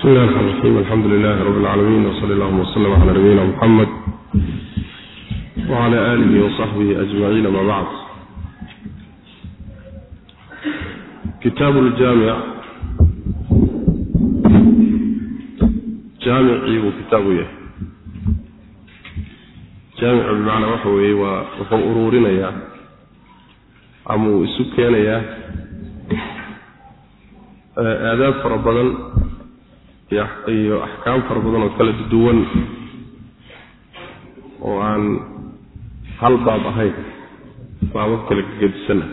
bismi illahi raxmaan raxiim alxamdu lilahi rabbi alcaalamiin wsali allahuma wslm cala nabiyina muxamed wcala aalihi wasaxbihi ajmaciin ama bacd kitaabu ljaamic jaamicii buu kitaabu yahay jaamicu bimacnaa waxa weeye waa wuxuu uruurinayaa ama uu isu keenayaa aadaab fara badan iyo axkaam fara badan oo kala duwan oo aan hal baab ahayn baabab kale gegedisanah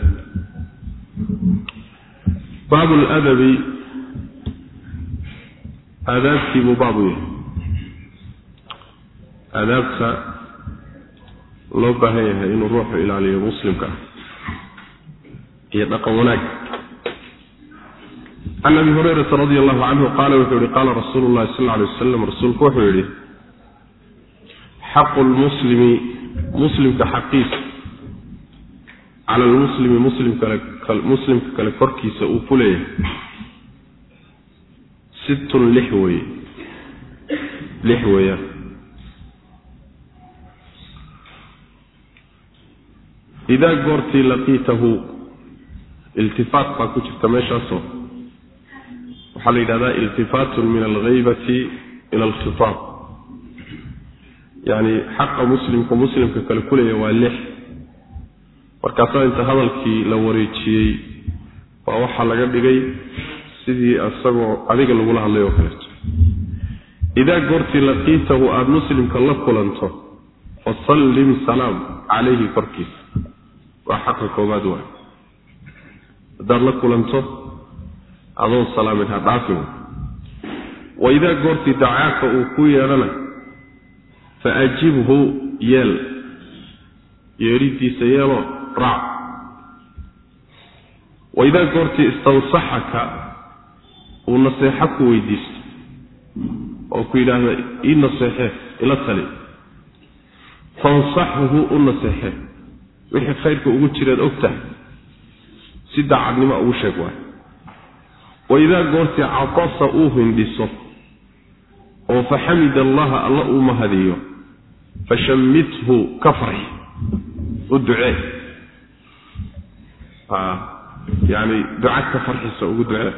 baab ladabi aadaabtii buu baab u yahay. Aadaabta loo baahan yahay inuu ruuxu ilaaliyo muslimka iyo dhaqan wanaag can abi hurayrata radi allahu canhu qaala wuxuu yihi qaala rasuulu llahi sal alay wasalam rasuulku wuxuu yidhi xaqu lmuslimi muslimka xaqiisa cala lmuslimi muslimka kale korkiisa uu ku leeyahay sittun lix weye lix weeyaan idaa goortii laqiitahu iltifaat baa ku jirta meeshaasoo waxaa la yidhahdaa iltifaatun min alghaybati ila alkhitaab. Yacni xaqa muslimku muslimka kale ku leeyahay waa lix. Markaasaa inta hadalkii la wareejiyey waa waxaa laga dhigay sidii isagoo adiga lagula hadlay oo kaleeto. Idaa goortii laqiitahu aada muslimka la kulanto fasallim salaam calayhi korkiisa. Waa xaqa koobaad waay. Haddaad la kulanto adoon salaamin ha dhaafin wa idaa goortii dacaaka uu ku yeedhana fa ajibhu yeel. Yeedhidiisa yeeloo raac. Wa idaa goortii istansaxaka uu naseexo ku weydiisto oo ku yidhaahda ii naseexee ila tali. Fansaxhu u naseexee wixii khayrka ugu jiraad og tahay si daacadnimo ugu sheeg waay wa idaa goortii catasa uu hindhiso oo faxamida allaha alla uu mahadiyo fashammithu ka farxi u ducee yani duca ka farxisa ugu ducee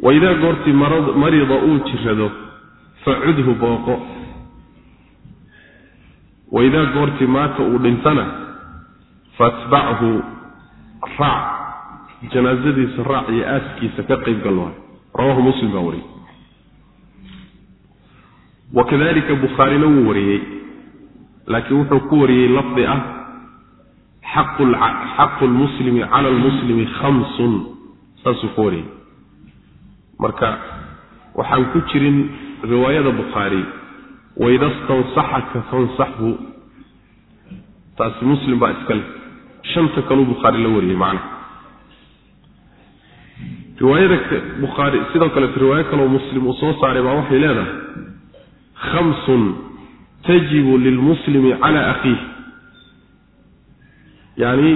wa idaa goortii marida uu jirado facudhu booqo wa idaa goortii maata uu dhintana faatbachu raac janaasadiisa raac iyo aaskiisa ka qayb gal waay. Rawahu muslim baa wariyey. Wa kadalika bukhaarina wuu wariyey laakiin wuxuu ku wariyey lafdi ah xaqu lmuslimi cala lmuslimi khamsun saasuu ku wariyey. Marka waxaan ku jirin riwaayada bukhaari waida stansaxaka fansaxhu. Taasi muslim baa iskale shanta kaluu bukhaari la wariyey macnaha riwaayada bukhaari sidoo kaleeto riwaayo kaloo muslim uu soo saaray baa waxay leedahay khamsun tajibu lilmuslimi cala akhiih. Yacni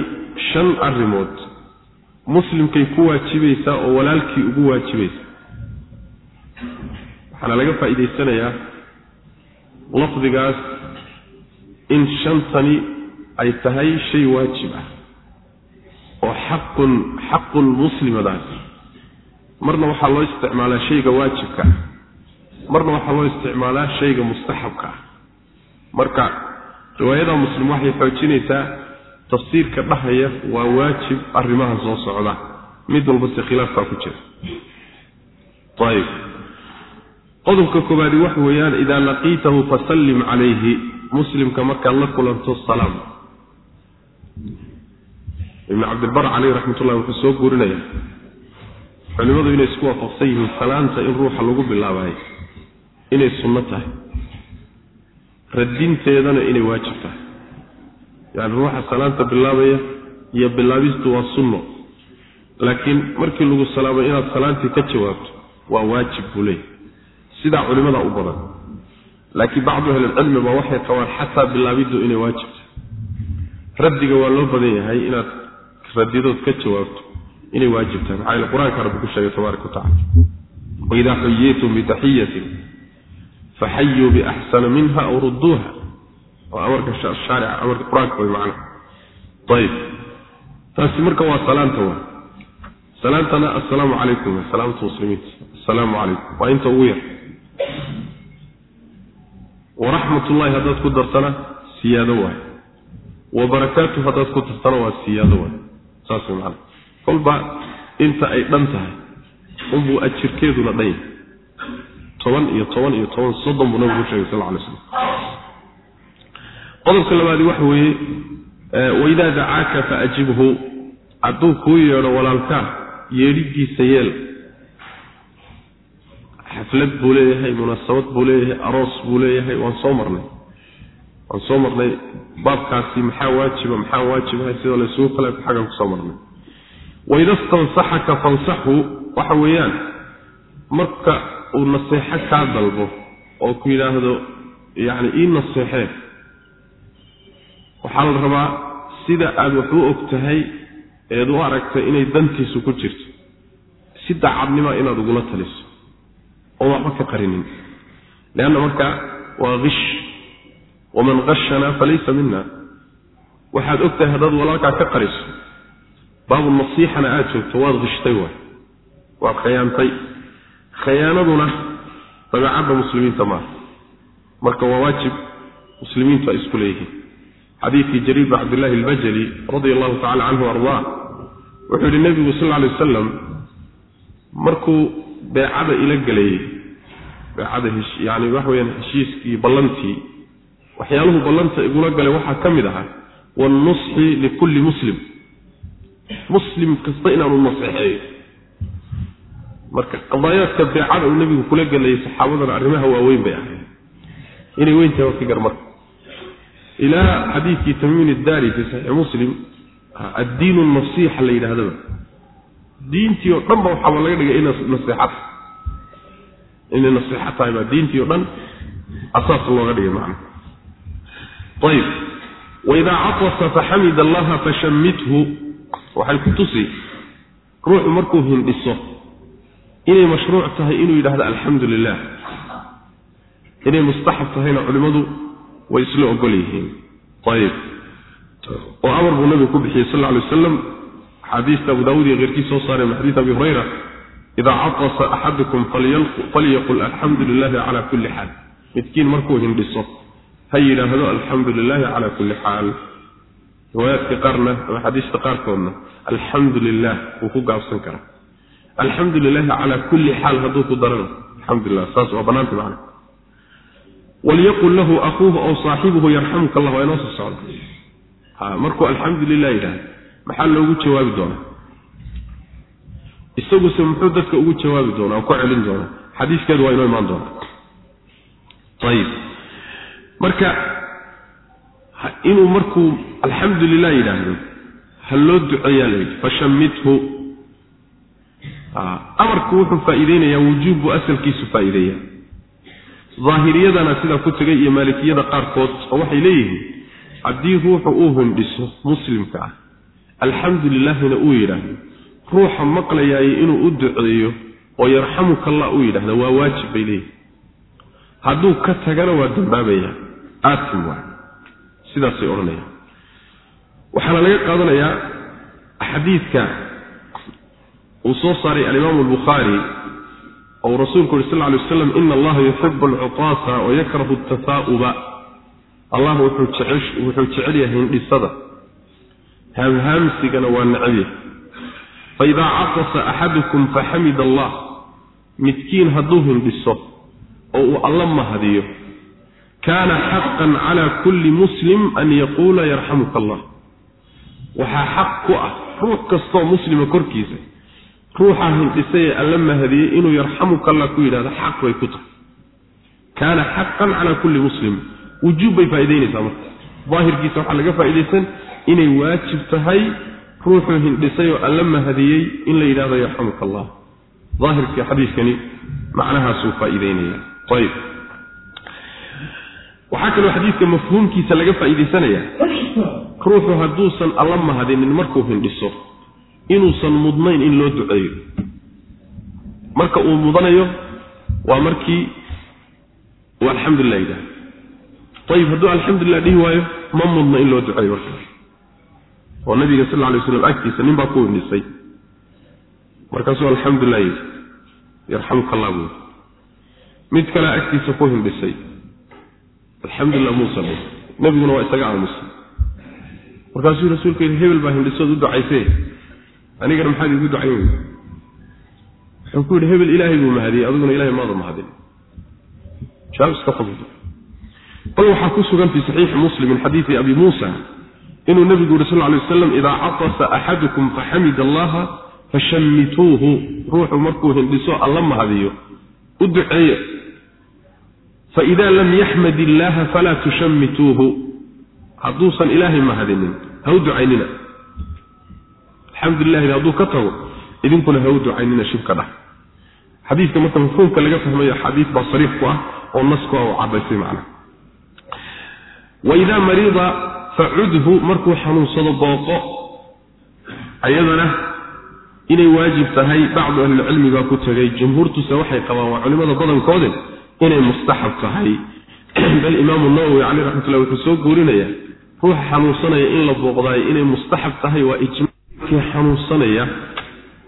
shan arrimood muslimkay ku waajibaysaa oo walaalkii ugu waajibaysa waxaana laga faa'iidaysanayaa lafdigaas in shantani ay tahay shay waajib ah oo xaqun xaqulmuslimadaas marna waxaa loo isticmaalaa shayga waajibka ah. Marna waxaa loo isticmaalaa shayga mustaxabka ah. Marka riwaayada muslim waxay xoojinaysaa tafsiirka dhahaya waa waajib arrimaha soo socda. Mid walba se khilaafkaa ku jira. Ayib qodobka koobaadi waxa weeyaan idaa laqiitahu fasallim calayhi. Muslimka markaad la kulanto salaam. Ibn cabdilbar caleyh raxmatullahi wuxuu soo guurinaya culimmadu inay isku waafaqsan yihiin salaanta in ruuxa lagu bilaabayo inay sunno tahay. Radinteedana inay waajib tahay. Yacni ruuxa salaanta bilaabaya iyo bilaabistu waa sunno. Laakiin markii lagu salaamay inaad salaantii ka jawaabto waa waajib buu leeyahy sidaa culimmadaa u badan. Laakiin bacdu ahlilcilmi ba waxay qabaan xataa bilaabiddu inay waajib tahay. Raddiga waa loo badan yahay inaad radidood ka jawaabto inay waajib tahay. Maxaa yeele qur'aanka rabbi ku sheegay tabaaraka wa tacala waidaa xuyitum bitaxiyatin faxayuu biaxsana minha aw rudduuha. Waa amarka shaarica amarka qur'aanka way macna ayib taasi marka waa salaanta waa. Salaantana assalaamu calaykum salaamta muslimiinta assalaamu calaykum. Waa inta ugu yar. Waraxmat ullahi haddaad ku dartana siyaado waay. Wa barakaatu haddaad ku dartana waa siyaado waay. Saas way macana kolba inta ay dhan tahay unbuu ajirkeeduna dhan yahay toban iyo toban iyo toban soddon buu nabigu sheegay sal alay slam qodobka labaadi waxa weeye waidaa dacaaka faajibhu hadduu kuu yeedho walaalkaa yeedhidiisa yeel. Xaflad buu leeyahay munaasabad buu leeyahay aroos buu leeyahay waan soo marnay. Waan soo marnay baabkaasi maxaa waajiba maxaa waajibahay sidoo laysugu kale xaggan ku soo marnay waida stansaxaka fansaxhu waxa weeyaan marka uu naseexo kaa dalbo oo ku yidhaahdo yacni ii naseexee waxaa la rabaa sida aada wax u og tahay eed u aragtay inay dantiisu ku jirto. Si daacadnima inaad ugula taliso oo waxba ka qarinin. Leanna marka waa kish waman kashanaa falaysa mina waxaad og tahay haddaad walaalkaa ka qariso baabu nasiixana aada joogto waad qishtay waay. Waad khayaantay khayaanaduna dabeecadda muslimiinta maaha marka waa waajib muslimiintu ay isku leeyihiin. Xadiidkii jariir bin cabdillahi albajali radia allahu tacala canhu ardaa wuxuu yihi nebigu sal alay wasalam markuu beecada ila gelayey beecada yani waxa weyaan heshiiskii ballantii waxyaaluhu ballanta igula galay waxaa ka mid ahaa wannusxi likulli muslim muslim kasta inaanu naseexeeyo marka qadaayaadka beecada uu nebigu kula gelayay saxaabadana arrimaha waaweyn bay ahayd. Inay weyntahay waa ka gar marka. Ilaa xadiidkii tamimin iddaari fi saxiix muslim addiinu nasiixa la yidhaahdaba. Diintii oo dhan ba waxaaba laga dhigay ina naseexata inay nasiixa tahay baa diintii o dhan asaas looga dhigay macna. Ayib waidaa catasa faxamid allaha fashammithu waxay ku tusi ruuxu markuu hindhiso inay mashruuc tahay inuu yidhahdo alxamdu lilah inay mustaxab tahayna culimmadu way isla ogol yihiin. Ayib. Oo amar buu nabigu ku bixiyey sal alay wasalam xadiista abu daawud iyo keyrkii soo saareen min xadiis abi hurayra idaa catasa axadukum falyaqul alxamdu lilahi cala kulli xaal. Midkiin markuu hindhiso ha yidhaahdo alxamdu lilahi cala kulli xaal riwaayaadka qaarna ama xadiista qaarkoodna alxamdu lilah wuu ku gaabsan karaa alxamdu lilahi cala kulli xaal hadduu ku darana alxamdulilah saas waa bannaanta macna. Walyaqul lahu akuuhu aw saaxibuhu yarxamuka allah waa inoo soo socda markuu alxamdu lilah yidhahdo maxaa loogu jawaabi doonaa? Isaguse muxuu dadka ugu jawaabi doonaa oo ku celin doonaa? Xadiiskeedu waa inoo imaan doonaa. Ayib marka inuu markuu alxamdu lilah yidhaahdo. Ha loo duceeyaa la yidhi fashammithu amarku wuxuu faa'iideynayaa wujuub buu asalkiisu faa'iideeyaa daahiriyadana sidaa ku tegay iyo maalikiyada qaarkood oo waxay leeyihiin haddii ruuxu uu hindhiso muslimka ah alxamdu lilahina uu yidhaahdo ruuxa maqlayaayey inuu u duceeyo oo yarxamuka allah uu yidhahda waa waajib bay leeyihiin hadduu ka tagana waa dambaabayaa aatim waa. Sidaasay odhanayaan waxaana laga qaadanayaa xadiidka uu soo saaray alimaamu albukhaari ou rasuulku yuri sal alay waslam ina allaha yuxibu alcutaasa wayakrahu atafaa'uba allah wuxuu jecel yahay hindhisada haamhaamsigana waa necab yahay. Faidaa catasa axadukum faxamid allah. Midkiin hadduu hindhiso oo uu alla mahadiyo kaana xaqan cala kulli muslim an yaquula yarxamuka allah waxaa xaq ku ah ruux kastoo muslima korkiisa. Ruuxaa hindhisay ee alla mahadiyey inuu yarxamuka allah ku yidhahdo xaq bay ku tahay. Kaana xaqan cala kulli muslim. Wujuub bay faa'idaynaysaa marka. Daahirkiisa waxaa laga faa'iidaysan inay waajib tahay ruuxuu hindhisay oo alla mahadiyey in la yidhahdo yarxamuka allah. Daahirka xadiiskani macnahaasuu faa'iideynaya. Ayib waxaa kaloo xadiidka mafhuumkiisa laga faa'iidaysanayaa ruuxu hadduusan alla mahadinin markuu hindhiso inuusan mudnayn in loo duceeyo. Marka uu mudanayo waa markii uu alxamdulilah yidhaha ayib hadduu alxamdulilah dhihi waayo ma mudna in loo duceeyo markaas oo nabiga sal alay slam agtiisa nin baa ku hindhisay markaasuu alxamdulilah yidhi yarxamuka allah buuri mid kale agtiisa ku hindhisay alxamdulilah muusa bu nabiguna waa isaga aamusay. Markaasuu rasuulka yidhi hebel baa hindhisood u ducaysee. Anigana maxaad iigu ducayn wuxuu ku yidhi hebel ilaahay buu mahadiyey adiguna ilahay maada mahadin jawaab iska fudud bal waxaa ku sugan fii saxiixi muslim xadiidi abi muusa inuu nebigu yuri sal ly waslam idaa catasa axadukum faxamid allaha fashammituuhu ruuxu markuu hindhiso alla mahadiyo. U duceeya faida lam yaxmad illaaha falaa tushammituuhu hadduusan ilaahay mahadinin ha u ducaynina alxamdulilahi hadduu ka tago idinkuna ha u ducaynina shibka dhah xadiidka marka mafhuumka laga fahmayo xadiid baa sariix ku ah oo nasku ah oo cadaysay macnaha waidaa mariida facudhu markuu xanuunsado booqo ayadana inay waajib tahay bacdu ahlilcilmi baa ku tegay jumhuurtuse waxay qabaan waa culimada badankoode inay mustaxab tahay. Bal imaamu nawowi caleyh raxmatullah wuxuu soo guurinaya ruuxa xanuunsanaya in la booqdaayo inay mustaxab tahay waa ijmkii xanuunsanaya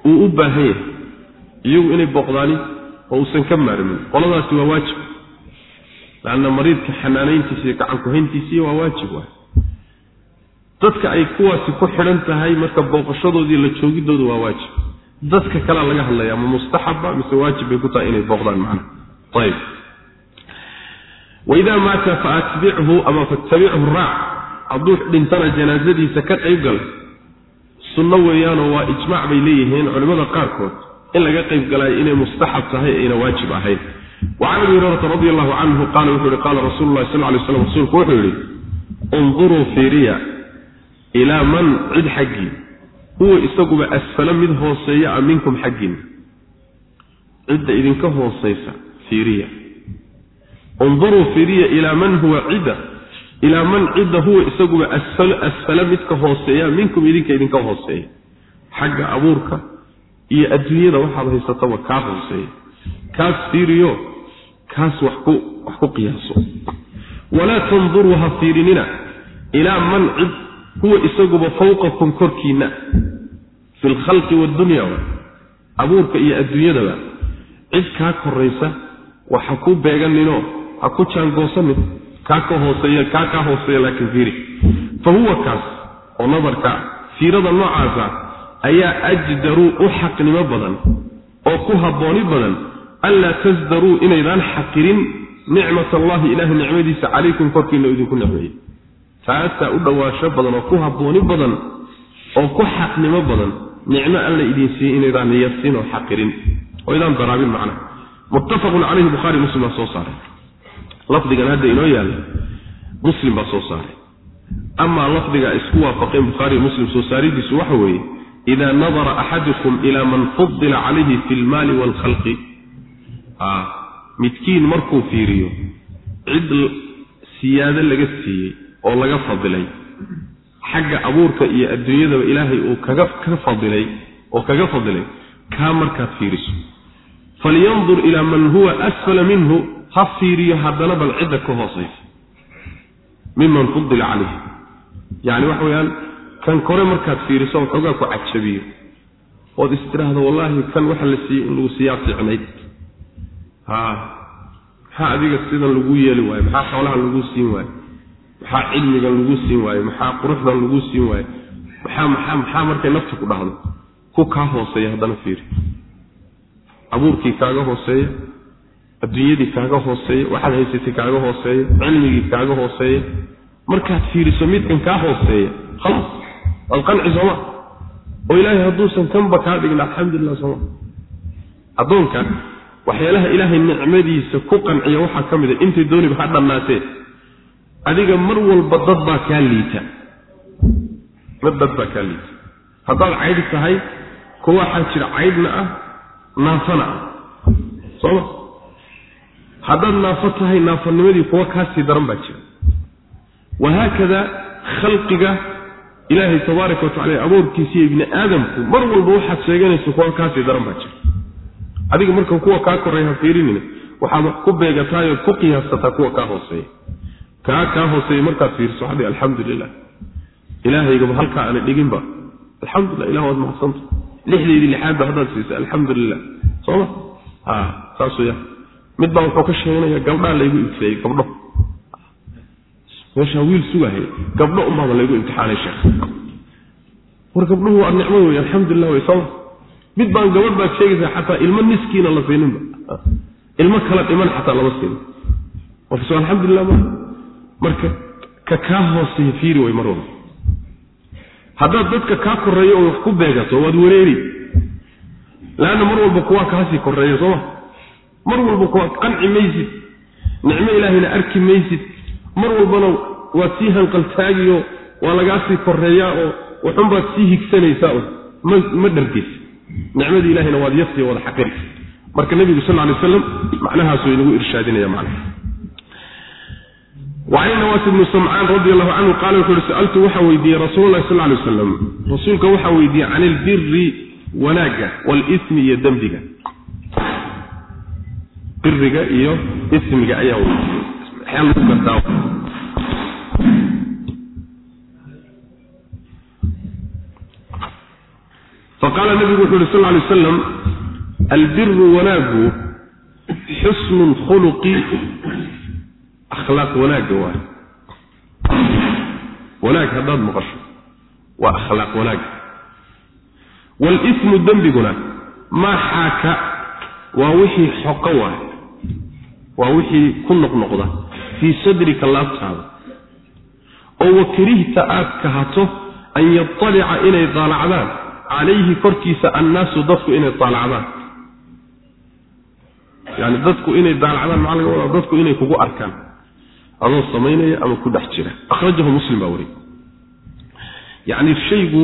uu u baahan yahay. Iyagu inay booqdaani oo uusan ka maarmin. Qoladaasi waa waajib. Lanna mariidka xanaanayntiisa iyo gacankuhayntiisii waa waajib waay. Dadka ay kuwaasi ku xidhan tahay marka booqashadoodii la joogidoodu waa waajib. Dadka kalea laga hadlaya ma mustaxaba mise waajib bay ku tahay inay booqdaan macna. Ayb waidaa maata faatbichu ama fattabichu raac hadduu dhintana janaasadiisa ka qayb gal sunno weeyaanoo waa ijmaac bay leeyihiin culimmada qaarkood in laga qayb galaayo inay mustaxab tahay ayna waajib ahayn. Wacan abi hurayrata radi allahu canhu qaala wuxuu yihi qaala rasuulu lahi sal lay slam rasuulku wuxuu yidhi unduruu fiiriya ilaa man cid xaggii huwa isaguba asfala mid hooseeya a minkum xaggiin. Cidda idinka hoosaysa fiiriya unduruu fiiriya ilaa man huwa cidda ilaa man cidda huwa isaguba asfala midka hooseeya minkum idinka idinka hooseeya. Xagga abuurka iyo adduunyada waxaad haysataba kaa hooseeya. Kaas fiiriyo kaas wax ku wax ku qiyaaso. Walaa tanduruu ha fiirinina ilaa man cid huwa isaguba fawqakum korkiinna fi lkhalqi waaddunya abuurka iyo adduunyadaba cid kaa koraysa wax ha ku beeganinoo ha ku jaangoosanin kaa ka hooseeya kaa kaa hooseeya laakiin fiiri fa huwa kaas oo nadarka fiirada noocaasa ayaa ajdaruu u xaqnimo badan. Oo ku habbooni badan anlaa tasdaruu inaydaan xaqirin nicmat allahi ilaahay nicmadiisa calaykum korkiina idinku nicmeeyey taasaa u dhowaasho badan oo ku habbooni badan oo ku xaqnimo badan nicmo alla idin siiyey inaydaan yasin oo xaqirin oo idaan daraabin macnaha muttafaqun calayhi bukhaari muslim baa soo saaray lafdigan hadda inoo yaalla muslim baa soo saaray. Amaa lafdiga isku waafaqeen bukhaari muslim soo saaridiisu waxa weeye ida nadara axadukum ila man fudila calayhi fi lmaali waalkhalqi midkiin markuu fiiriyo cid siyaado laga siiyey oo laga fadilay xagga abuurka iyo adduunyadaba ilaahay uu kaga ka fadilay oo kaga fadilay kaa markaad fiiriso. Falyandur ilaa man huwa asfala minhu ha fiiriyo haddana bal cidda ka hoosaysa. Miman fudila calayh yacni waxa weeyaan kan kore markaad fiiriso waxoogaa ku cajabiyo ood istiraahdo wallaahi kan waxa la siiyey in lagu siiyaa fiicnayd. Ha maxaa adiga sidan lagu yeeli waayo maxaa xoolahan lagu siin waayo maxaa cilmigan lagu siin waayo maxaa quruxdan lagu siin waayo maxaa maxaa maxaa markay nafta ku dhahdo ku kaa hooseeya haddana fiiri. Abuurkii kaaga hooseeya adduunyadii kaaga hooseeya waxaad haysatay kaaga hooseeya cilmigii kaaga hooseeya markaad fiiriso midkan kaa hooseeya khalaas waad qanci sooma oo ilaahay hadduusan kanba kaa dhigin alxamdulilah sooma addoonka waxyaalaha ilaahay nicmadiisa ku qanciya waxaa ka mid a intay dooniba ha dhannaatee adiga mar walba dad baa kaa liita. Mar dad baa kaa liita. Haddaad caydh tahay kuwa waxaa jira caydhna ah naafana ah. Sooma haddaad naafo tahay naafanimadii kuwa kaasii daran baa jira. Wahaakada khalqiga ilaahay tabaaraka watacala abuurkiisa iyo ibni aadamku mar walba waxaad sheeganaysa kuwa kaasii daran baa jira. Adiga marka kuwa kaa koreeya ha fiirinina waxaad wax ku beegataay ood ku qiyaasataa kuwa kaa hooseeya. Kaa kaa hooseeya markaad fiiriso waxaad alxamdu lilah ilaahaygaba halkaa aana dhiginba alxamdulilah ilah waad mahadsanta lixdeydii lixaadba haddaad siisay alxamdu lilah sooma a saas weya mid baa wuxuu ka sheeganaya gabdhaa laygu ibtileeyey gabdho. Meeshaa wiil sugahay gabdho unbaaba laygu imtixaanay sheekh. War gabdhuhu waa nicmo wey alxamdulilah wey sooma mid baan gabadh baad sheegaysaa xataa ilmo niskiina la siininba ilmo kala dhiman xataa lama siinin. Marka so alxamdulilah ma marka ka kaa hooseeya fiiri way mar walba. Haddaad dadka kaa koreeyo oo wax ku beegato waad wareeri. Laanna mar walba kuwaa kaasii koreeya sooma mar walba kuwaa qanci maysid. Nicmo ilaahayna arki maysid. Mar walbana waad sii hanqaltaagiyo waa lagaasii koreeyaa oo waxunbaad sii higsanaysaa un ma dhargeysa nicmadii ilahayna waad yasiyo wada xaqiri marka nebigu sal ly aslam macnahaasuu inagu irshaadinaya macna wacan nawaas ibnu samcaan radi allahu canhu qaala wuxu uhi sa'altu waxaa weydiiyey rasuul lahi sal lay wasalam rasuulka waxaa weydiiyey can ilbiri wanaagga walismi iyo dembiga biriga iyo ismiga ayaa weydiiyey. Faqaala nabigu wuxu uhi sal lay wasalam albiru wanaagu xusnu lkhuluqi akhlaaq wanaagga waay. Wanaag haddaad maqasho waa akhlaaq wanaagga walismu dembiguna maa xaaka waa wixii xoqo waay waa wixii ku noqnoqda fii sadrika laabtaada. Oo wakarihta aad kahato an yatalica inay daalacdaan calayhi korkiisa annaasu dadku inay daalacdaan. Yani dadku inay daalacdaan maxaa laga wadaa? Dadku inay kugu arkaan. Adoo samaynaya ama ku dhex jira. Akhrajahu muslim baa wariy yacni shaygu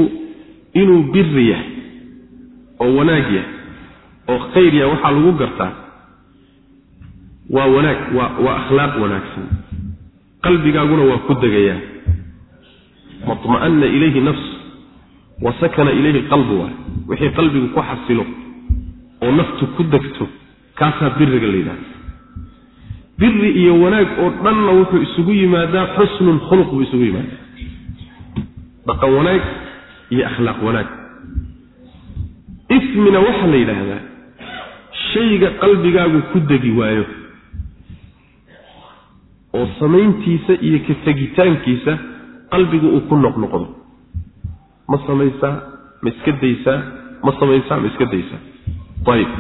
inuu biri yahay oo wanaag yahay oo khayr yahay waxaa lagu gartaa waa wanaag waa akhlaaq wanaagsan. Qalbigaaguna waa ku degayaa maطma'ana ilayhi nafs wa sakana ilayhi qalbu waay wixii qalbigu ku xasilo oo naftu ku degto kaasaa biriga la yidhahda biri iyo wanaag oo dhanna wuxuu isugu yimaadaa xusnun khuluq buu isugu yimaadaa. Dhaqan wanaag iyo akhlaaq wanaag. Ismina waxaa la yidhaahdaa shayga qalbigaagu ku degi waayo oo samayntiisa iyo ka tegitaankiisa qalbigu uu ku noqnoqdo. Ma samaysaa ma iska daysaa ma samaysaa ma iska daysaa. Ayib.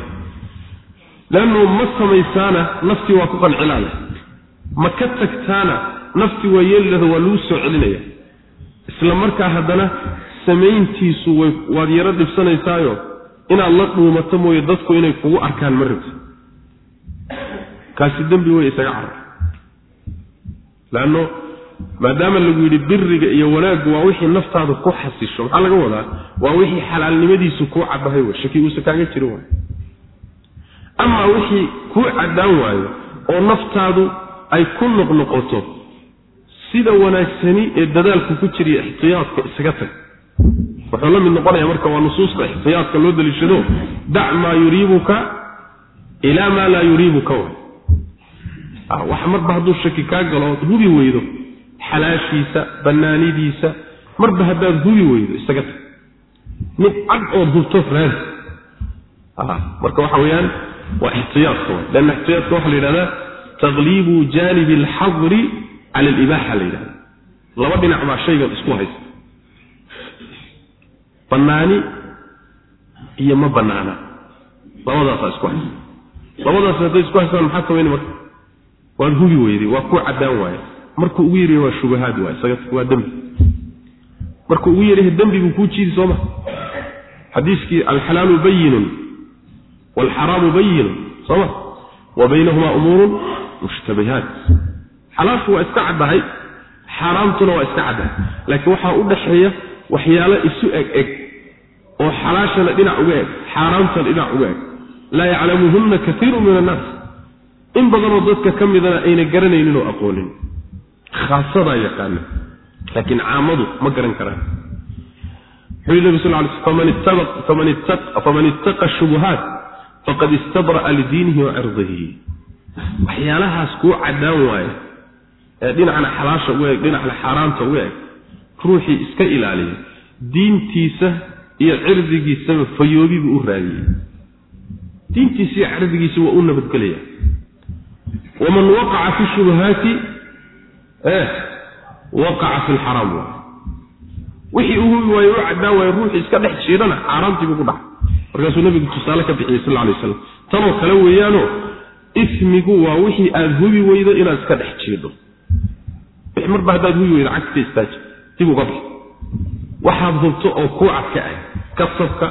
Leannu ma samaysaana naftii waa ku qancilaale ma ka tagtaana naftii waa yeelilada waa lagu soo celinaya isla markaa haddana samayntiisu way waad yaro dhibsanaysaayo inaad la dhuumato mooye dadku inay kugu arkaan ma rabto. Kaasi dembi wey isaga carar leanno maadaama lagu yidhi biriga iyo wanaaggu waa wixii naftaada ku xasisho maxaa laga wadaa? Waa wixii xalaalnimadiisu kuu caddahay wey shaki uusa kaaga jirin waay amaa wixii kuu caddaan waayo oo naftaadu ay ku noqnoqoto sida wanaagsani ee dadaalku ku jiriya ixtiyaadka isaga tag. Wuxuu la mid noqonaya marka waa nusuusta ixtiyaadka loo daliishado dac maa yuriibuka ilaa maa laa yuriibuka wax marba hadduu shaki kaa galo ood hubi weydo xalaashiisa bannaanidiisa marba haddaad hubi weydo isaga tag. Mid cad ood hubto raadi marka waxa weeyaan waa ixtiyaadka way. Lanna ixtiyaadka waxaa la yidhahdaa taqliibu jaanibi alxadri cala alibaaxa la yidhahda laba dhinac baa shaygan isku haysta. Bannaani iyo ma bannaana. Labadaasaa isku haysta. Labadaas hadday isku haystaan maxaad samayni marka waad hubi weyday waa ku caddaan waaye. Markuu ugu yariya waa shubahaad waay isaga waa dembi. Markuu ugu yaryahay dembi buu kuu jiidi sooma xadiiskii alxalaalu bayinun waalxaraamu bayinun sooma wa baynahumaa umuurun mushtabihaat. Xalaashu waa iska caddahay xaaraamtuna waa iska caddahay. Laakiin waxaa u dhaxeeya waxyaalo isu eg eg oo xalaashana dhinac uga eg xaaraamtana dhinac uga eg. Laa yaclamuhunna kaiiru min annaas in badanoo dadka ka midana ayna garanaynin oo aqoonin. Khaasadaa yaqaana. Laakiin caamadu ma garan karaan. Wuxuu nabi sal sl faman ittaqa shubuhaat faqad istabra'a lidiinihi wa cirdihi waxyaalahaas kuu caddaan waaye. Ee dhinacna xalaasha u eg dhinacna xaaraanta u eg ruuxii iska ilaaliya. Diintiisa iyo cirdigiisaba fayoobi buu u raadiyey. Diintiisa iyo cirdigiisa waa u nabadgelaya waman waqaca fi shubahaati eh waqaca fi lxaraam wixii u hubi waaye u caddaan waaye ruuxii iska dhex jiidhana xaaraantiibuu ku dhacay markaasuu nabigu tusaale ka bixiyey sal alay waslam tanoo kale weeyaano ismigu waa wixii aada hubi weydo inaad iska dhex jiidho marba haddaad hubi weydo cagska istaaji dib uga bax waxaad hubto oo kuu cadka ah kasabka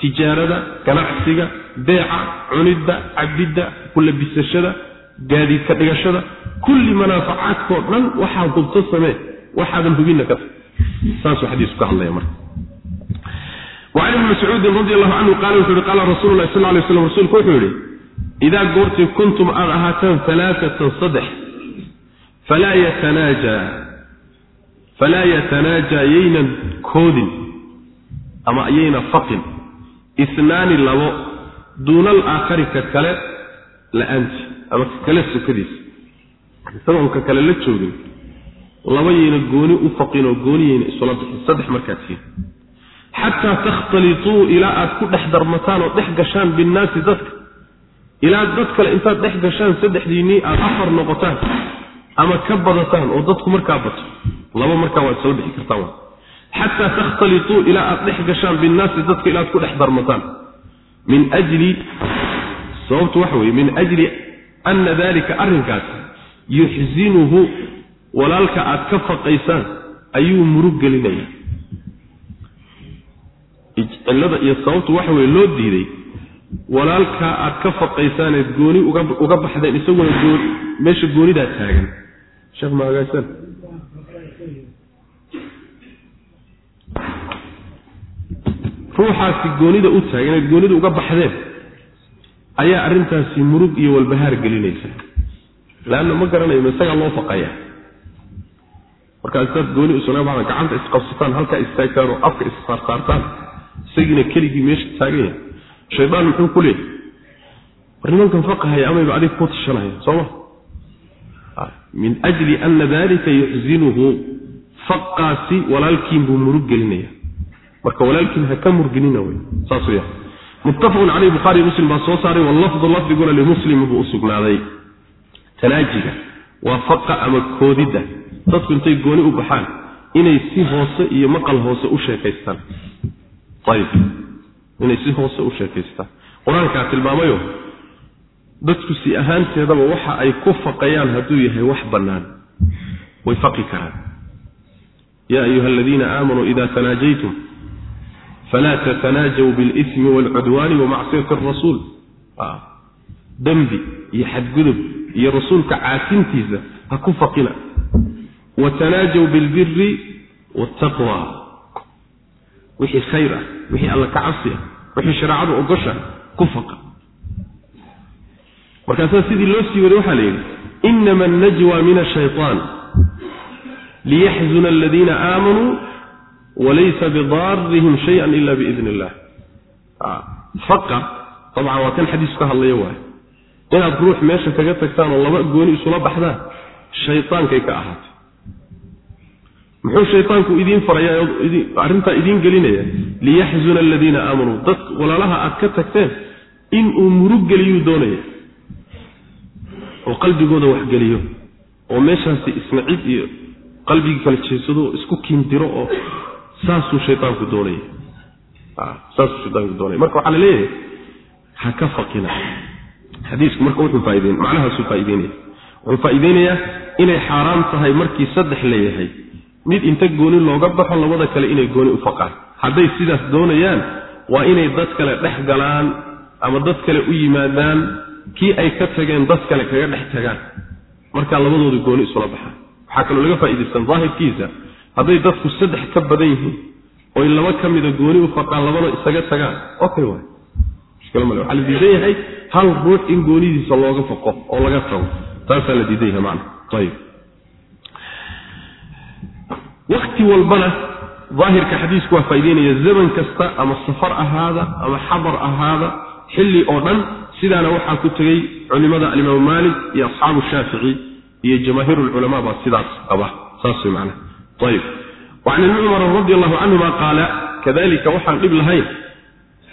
tijaarada ganacsiga beeca cunidda cabidda kulabisashada gaadiidka dhigashada kulli manaafacaadkao dhan waxaad hubto samee waxaadan hubinna ka saasuu xadiisku ka hadlaya marka. Wacan ibni mascuudin radi allahu canhu qaala wuxuu yihi qaala rasulu lahi sal lay slam rasuulku wuxuu yidhi idaa goortii kuntum aad ahaataan alaaatan saddex falaa yatanaajaa falaa yatanaajaa yaynan koodin ama yayna faqin isnaani labo duuna alaakhari ka kale la'aanti ama ka kale sukadiisa isagoon ka kale la joogin laba yayna gooni u faqin oo gooni yayna isula bixin saddex markaad tihin xataa takhtalituu ilaa aad ku dhex darmataan oo dhex gashaan binnaasi dadka. Ilaa dad kale intaad dhex gashaan saddexdiinnii aad afar noqotaan ama ka badataan oo dadku markaa bato laba markaa waad isla bixi kartaan xataa takhtalituu ilaa aad dhex gashaan binnaasi dadka ilaad ku dhex darmataan. Min ajli sababtu waxa weye min ajli anna dalika arrinkaasi yuxsinuhu walaalka aad ka faqaysaan ayuu murug gelinaya cillada iyo sababtu waxa weye loo diiday walaalkaa aad ka faqaysaaneed gooni uga baxdeen isaguna meesha goonidaa taagan. Sheekh maagaasan ruuxaasi goonida u taaganeed goonida uga baxdeen ayaa arrintaasi murug iyo walbahaar gelinaysa. Leanna ma garanayo isagaa loo faqaya. Markaa isaad gooni isula baxda gacanta isqabsataan halkaa istaagtaan oo afka issaarsaartaan isagiina keligii meesha taagan yahay shaydaan muxuu ku leeyahy war nimankan faqahaya amayba adig ku tashanaya sooma min ajli ana dalika yuxsinuhu faqaasi walaalkiin buu murug gelinaya. Marka walaalkiin ha ka murginina wey saasuu yahay muttafaqun caleyh bukhaari muslim baa soo saaray wallafdu lafdiguna limuslim buu u sugnaaday. Tanaajiga waa faqa ama koodidda dadku intay gooni u baxaan inay si hoose iyo maqal hoose u sheekaystaan. Ayib. Inay si hoose u sheekaystaan. Qur'aankaa tilmaamayo dadku si ahaanteedaba waxa ay ku faqayaan hadduu yahay wax bannaan. Way faqi karaan. Yaa ayuha aladiina aamanuu ida tanaajaytum falaa tatanaajaw bilismi waalcudwaani wamacsiyati arasuul dembi iyo xadgudub iyo rasuulka caasintiisa ha ku faqina watanaajaw bilbiri waaltaqwa wixii khayr ah wixii alla ka cabsi ah wixii shareecadu ogosha ku faqa markaasaa sidii loo sii waday waxaa la yidhi inama annajwa min ashayطaan liyaxzuna aladiina aamanuu walaysa bidaarihim shaya ila biidn illah faqa dabcan waa kan xadiisku ka hadlaya waay. inaad ruux meesha kaga tagtaan oo laba gooni isula baxdaan shayaankay ka ahaatay. Muxuu shaytaanku idiin faraya arrintaa idiin gelinaya? Liyaxzuna aladiina aamanuu. Dad walaalaha aad ka tagteen inuu murug geliyuu doonaya. Oo qalbigooda waxgeliyo oo meeshaasi ismacid iyo saasuu shaytaanku doonaya saasuu shaytaanku doonaya marka waxaa la leeyahay ha ka faqina. Xadiisku marka wuxuu faa'ideyn macnahaasuu faa'ideynaya wuxuu faa'iideynayaa inay xaaraam tahay markii saddex leeyahay mid inta gooni looga baxo labada kale inay gooni u faqaan. Hadday sidaas doonayaan waa inay dad kale dhex galaan ama dad kale u yimaadaan kii ay ka tageen dad kale kaga dhex tagaan. Markaa labadooda gooni isula baxaan. Waxaa kaloo laga faa'idaystan daahirkiisa hadday dadku saddex ka badan yihiin oy laba ka mida gooni u faqaan labana isaga tagaan. Okay waay mushkilo male. Waxaa la diidan yahay hal ruux in goonidiisa looga faqo oo laga tago. Taasaa la diidan yahay macna. Ayib wakti walbana daahirka xadiisku waa faa'ideynaya zaman kasta ama safar ahaada ama xadar ahaada xilli oo dhan. Sidaana waxaa ku tegey culimada alimaamu maalik iyo asxaabu shaafici iyo jamaahiir lculamaa baa sidaas qaba. Saas way macnaha wacan ibni cumar radi allahu canhuma qaala kadalika waxaan dhib lahayn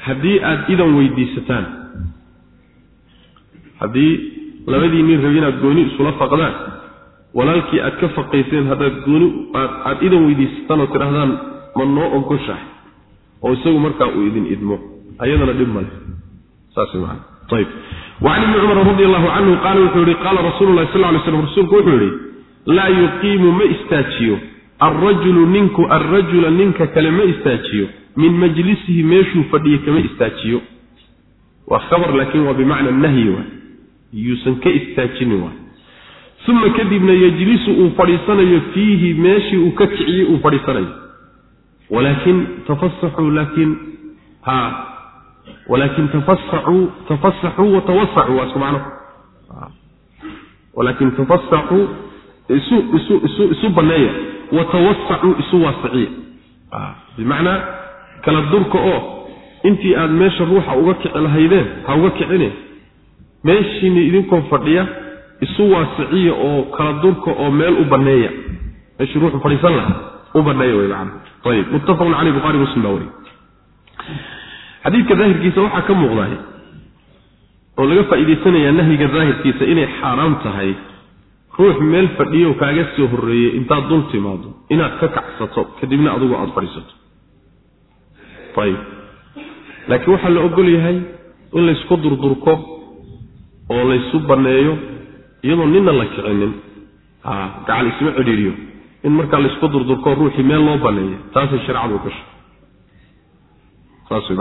haddii aad idan weydiisataan haddii labadii nin rabi inaad gooni isula faqdaan walaalkii aad ka faqayseen haddaad gooni aad idan weydiisataan oo tidhahdaan ma noo ogoshahay oo isagu markaa uu idin idmo ayadana dhib male saas man ayb wacan ibni cumar radi allahu canhu qaala wuxuu yihi qaala rasuulu lahi sal lay slam rasuulku wuxuu yihi laa yuqiimu ma istaajiyo alrajulu ninku alrajula ninka kale ma istaajiyo min majlisihi meeshuu fadhiye kama istaajiyo waa khabar laakiin waa bimacna nahyi waay yuusan ka istaajinin waay uma kadibna yejlisu uu fadhiisanayo fiihi meeshii uu ka kiciyey uu fadhiisanayo walaakin tafasaxuu laakiin ha walaakin tafasaxuu tafasaxuu watawasacuu waa isku macno walaakin tafasaxuu isu isu isu isu banneeya watawasacuu isu waasiciya bimacnaa kala durka oo intii aad meesha ruuxa uga kici lahaydeen ha uga kicine meeshiina idinkoo fadhiya isu waasiciya oo kala durka oo meel u banneeya meeshii ruuxu fadhiisan lahaa u banneeya wey macana ayib muttafaqun caleyh bukhari muslim baa wariy xadiidka daahirkiisa waxaa ka muuqday oo laga faa'iidaysanayaa nahyiga daahirkiisa inay xaaraam tahay ruux meel fadhiyo kaaga soo horreeyey intaad dul timaado inaad ka kacsato kadibna adugu aada fadhiisato. Ayib laakiin waxaa la ogol yahay in laysku durdurko oo laysu banneeyo iyadoo ninna la kicinin a gacal isma cidhiiriyo in markaa laysku durdurko ruuxii meel loo banneeyo taasay shareecadu gasho saas way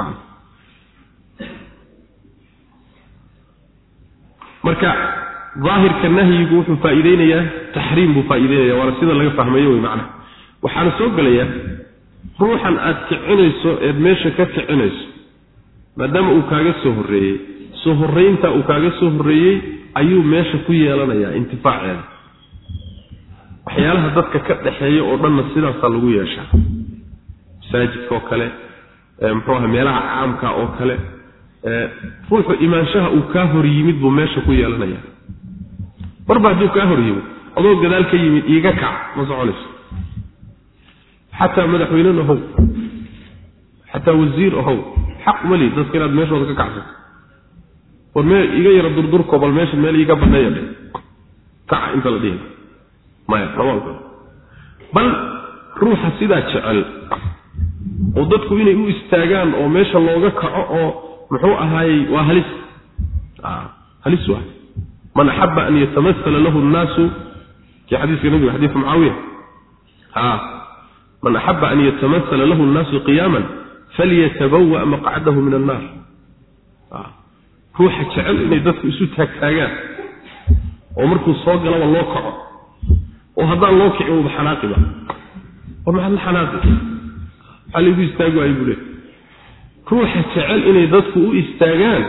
daahirka nahyigu wuxuu faa'iideynayaa taxriim buu faa'iideynaya waana sida laga fahmayo wey macnaha. Waxaana soo gelaya ruuxan aad kicinayso eed meesha ka kicinayso maadaama uu kaaga soo horreeyey soo horraynta uu kaaga soo horreeyey ayuu meesha ku yeelanayaa intifaaceeda. Waxyaalaha dadka ka dhaxeeya oo dhanna sidaasaa lagu yeeshaa. Masaajidka oo kale muxuu aha meelaha caamka oo kale ruuxu imaanshaha uu kaa hor yimid buu meesha ku yeelanaya marba hadduu kaa hor yimid adoo gadaal ka yimid iiga kac ma soconayso. Xataa madaxweynena how. Xataa wasiir ahow xaq uma lihid dadka inaad meeshooda ka kacsato war mee iga yara durdurko bal meesha meel iiga banneeya dhe kaca inta la dhihi. Maya lama bal ruuxa sidaa jecel oo dadku inay u istaagaan oo meesha looga kaco oo muxuu ahaayey waa halis. Halis waa man axaba an yatamasala lahu nnaasu kii xadiiska nabiga xadiiska mucaawiya. A man axaba an yatamasala lahu nnaasu qiyaaman falyatabawa maqcadahu min annaar. Ruuxa jecel inay dadku isu taagtaagaan oo markuu soo galaba loo kaco oo haddaan loo kicin uba xanaaqiba war maxaad la xanaaqi? Maxaa laygu istaagi waayo buu le ruuxa jecel inay dadku u istaagaan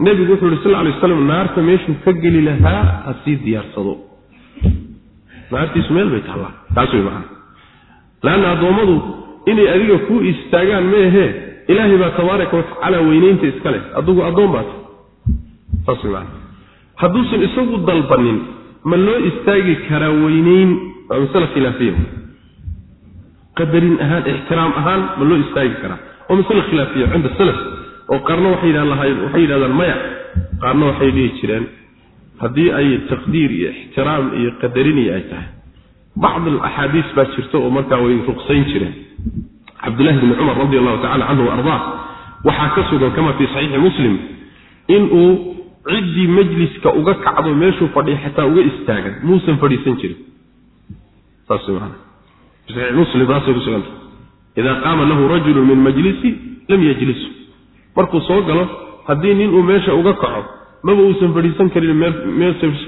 nebigu wuxuu yidhi sal ly waslam naarta meeshuu ka geli lahaa ha sii diyaarsado. Naartiisu meel bay taallaa taas way macana laanna addoommadu inay adiga kuu istaagaan meehee ilaahay baa tabaaraka watacaala weynaynta iska leh. Adugu addoon baata saas macana hadduusan isagu dalbanin ma loo istaagi karaa weynayn waa masale khilaafiya. Qadarin ahaan ixtiraam ahaan ma loo istaagi karaa. Waa masale khilaafiya cinda salaf oo qaarna waxay yidhahdaan maya. Qaarna waxay dhihi jireen haddii ay taqdiir iyo ixtiraam iyo qadarini ay tahay bacd alaxaadiis baa jirta oo markaa way ruqsayn jireen. Cabdullahi bni cumar radi allahu tacala canhu ardaa waxaa ka sugan kama fii saxiixi muslim inuu ciddii majliska uga kacdo meeshuu fadhiya xataa uga istaagan muusan fadhiisan jirin. Saas maana muslim taasay kusuganta idaa qaama lahu rajulu min majlisi lam yajlisu markuu soo galo haddii nin uu meesha uga kaco maba uusan fadhiisan karin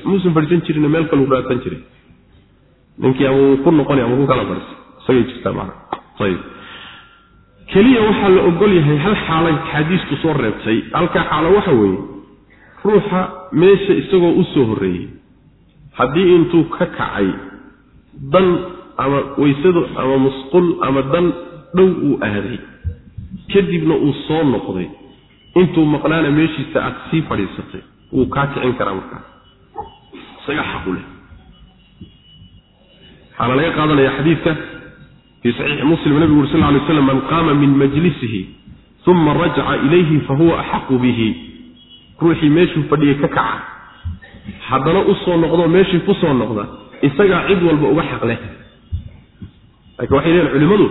muusan fadhiisan jirin meel kalu raadsan jiray. Ninkii ama uu ku noqoni ama ku kala fadhiisa isagay jirtaa maana. Ayib keliya waxaa la ogol yahay hal xaalay xaadiisku soo reebtay. Halkaa xaalo waxa weeye ruuxa meesha isagoo u soo horreeyey. Haddii intuu ka kacay dan ama waysado ama musqul ama dan dhow uu aaday kadibna uu soo noqday. Intuu maqnaana meeshiisa aad sii fadhiisatay wuu kaa kicin karaa markaa. Isaga xaqu leh. Waxaana laga qaadanaya xadiidka fii saxiixi muslim nabigu uri sal ly slam man qaama min majlisihi uma rajaca ilayhi fahuwa axaqu bihi. Ruuxii meeshuu fadhiyey ka kaca. Haddana u soo noqdo meeshii ku soo noqda isagaa cid walba uga xaq leh. Laakiin waxay leeyihiin culimmadu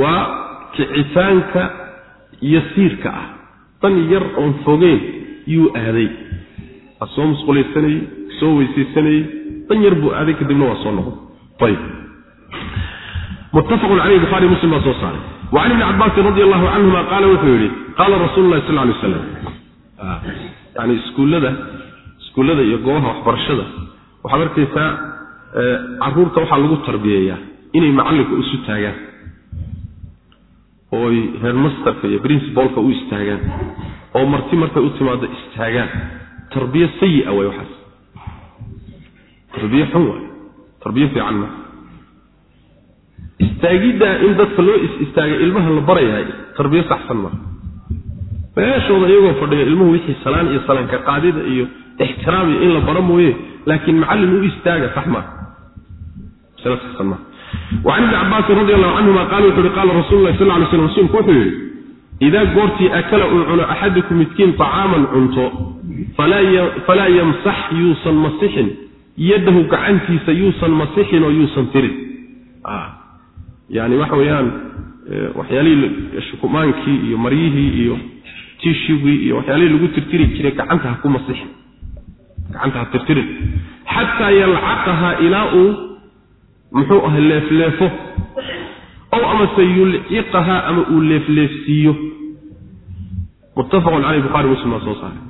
waa kicitaanka yasiirka ah. Dan yar oon fogeyn yuu aaday. Waa soo musqulaysanayey soo weysaysanayey dan yar buu aaday kadibna waa soo noqday. Caleyh bukhari muslim baa soo saaray. Wa can ibni cabaasin radi allahu canhuma qaala wuxuu yidhi qaala rasuulu llahi sal lay slam yani iskuullada iskuullada iyo goobaha waxbarashada waxaad arkaysaa carruurta waxaa lagu tarbiyeeyaa inay macallinka isu taagaan ooy heermasterka iyo princibalka u istaagaan oo marti markay u timaado istaagaan tarbiye sayi-a waay waxaas. Tarbiye xun waay tarbiye fiican ma. Istaagiddaa in dadka loo is istaaga ilmaha la barayahay tarbiye saxsan maa meeshooda iyagoo fadhiya ilmuhu wixii salaan iyo salaanka qaadida iyo ixtiraamiyo in la baro mooye laakiin macallin u istaaga sax maa masale saxsan maa wacan ibni cabaasin radi allahu canhuma qaala wuxu uhi qaala rasulu lahi sal ly slm rasuulku wuxuu yidhi idaa goortii akala uu cuno axadukum midkiin طacaaman cunto falaa yamsax yuusan masixin yadahu gacantiisa yuusan masixin oo yuusan tirin. Yani waxa weeyaan waxyaalihii shukumaankii iyo maryihii iyo tishigii iyo waxyaalihii lagu tirtiri jiray gacanta ha ku masixin. Gacanta ha tirtirin. Xataa yalcaqaha ilaa uu muxuu ahay leefleefo? Ow amase yulciqaha ama uu leefleefsiiyo? Muttafaqun caleyh bukhari muslim baa soo saaray.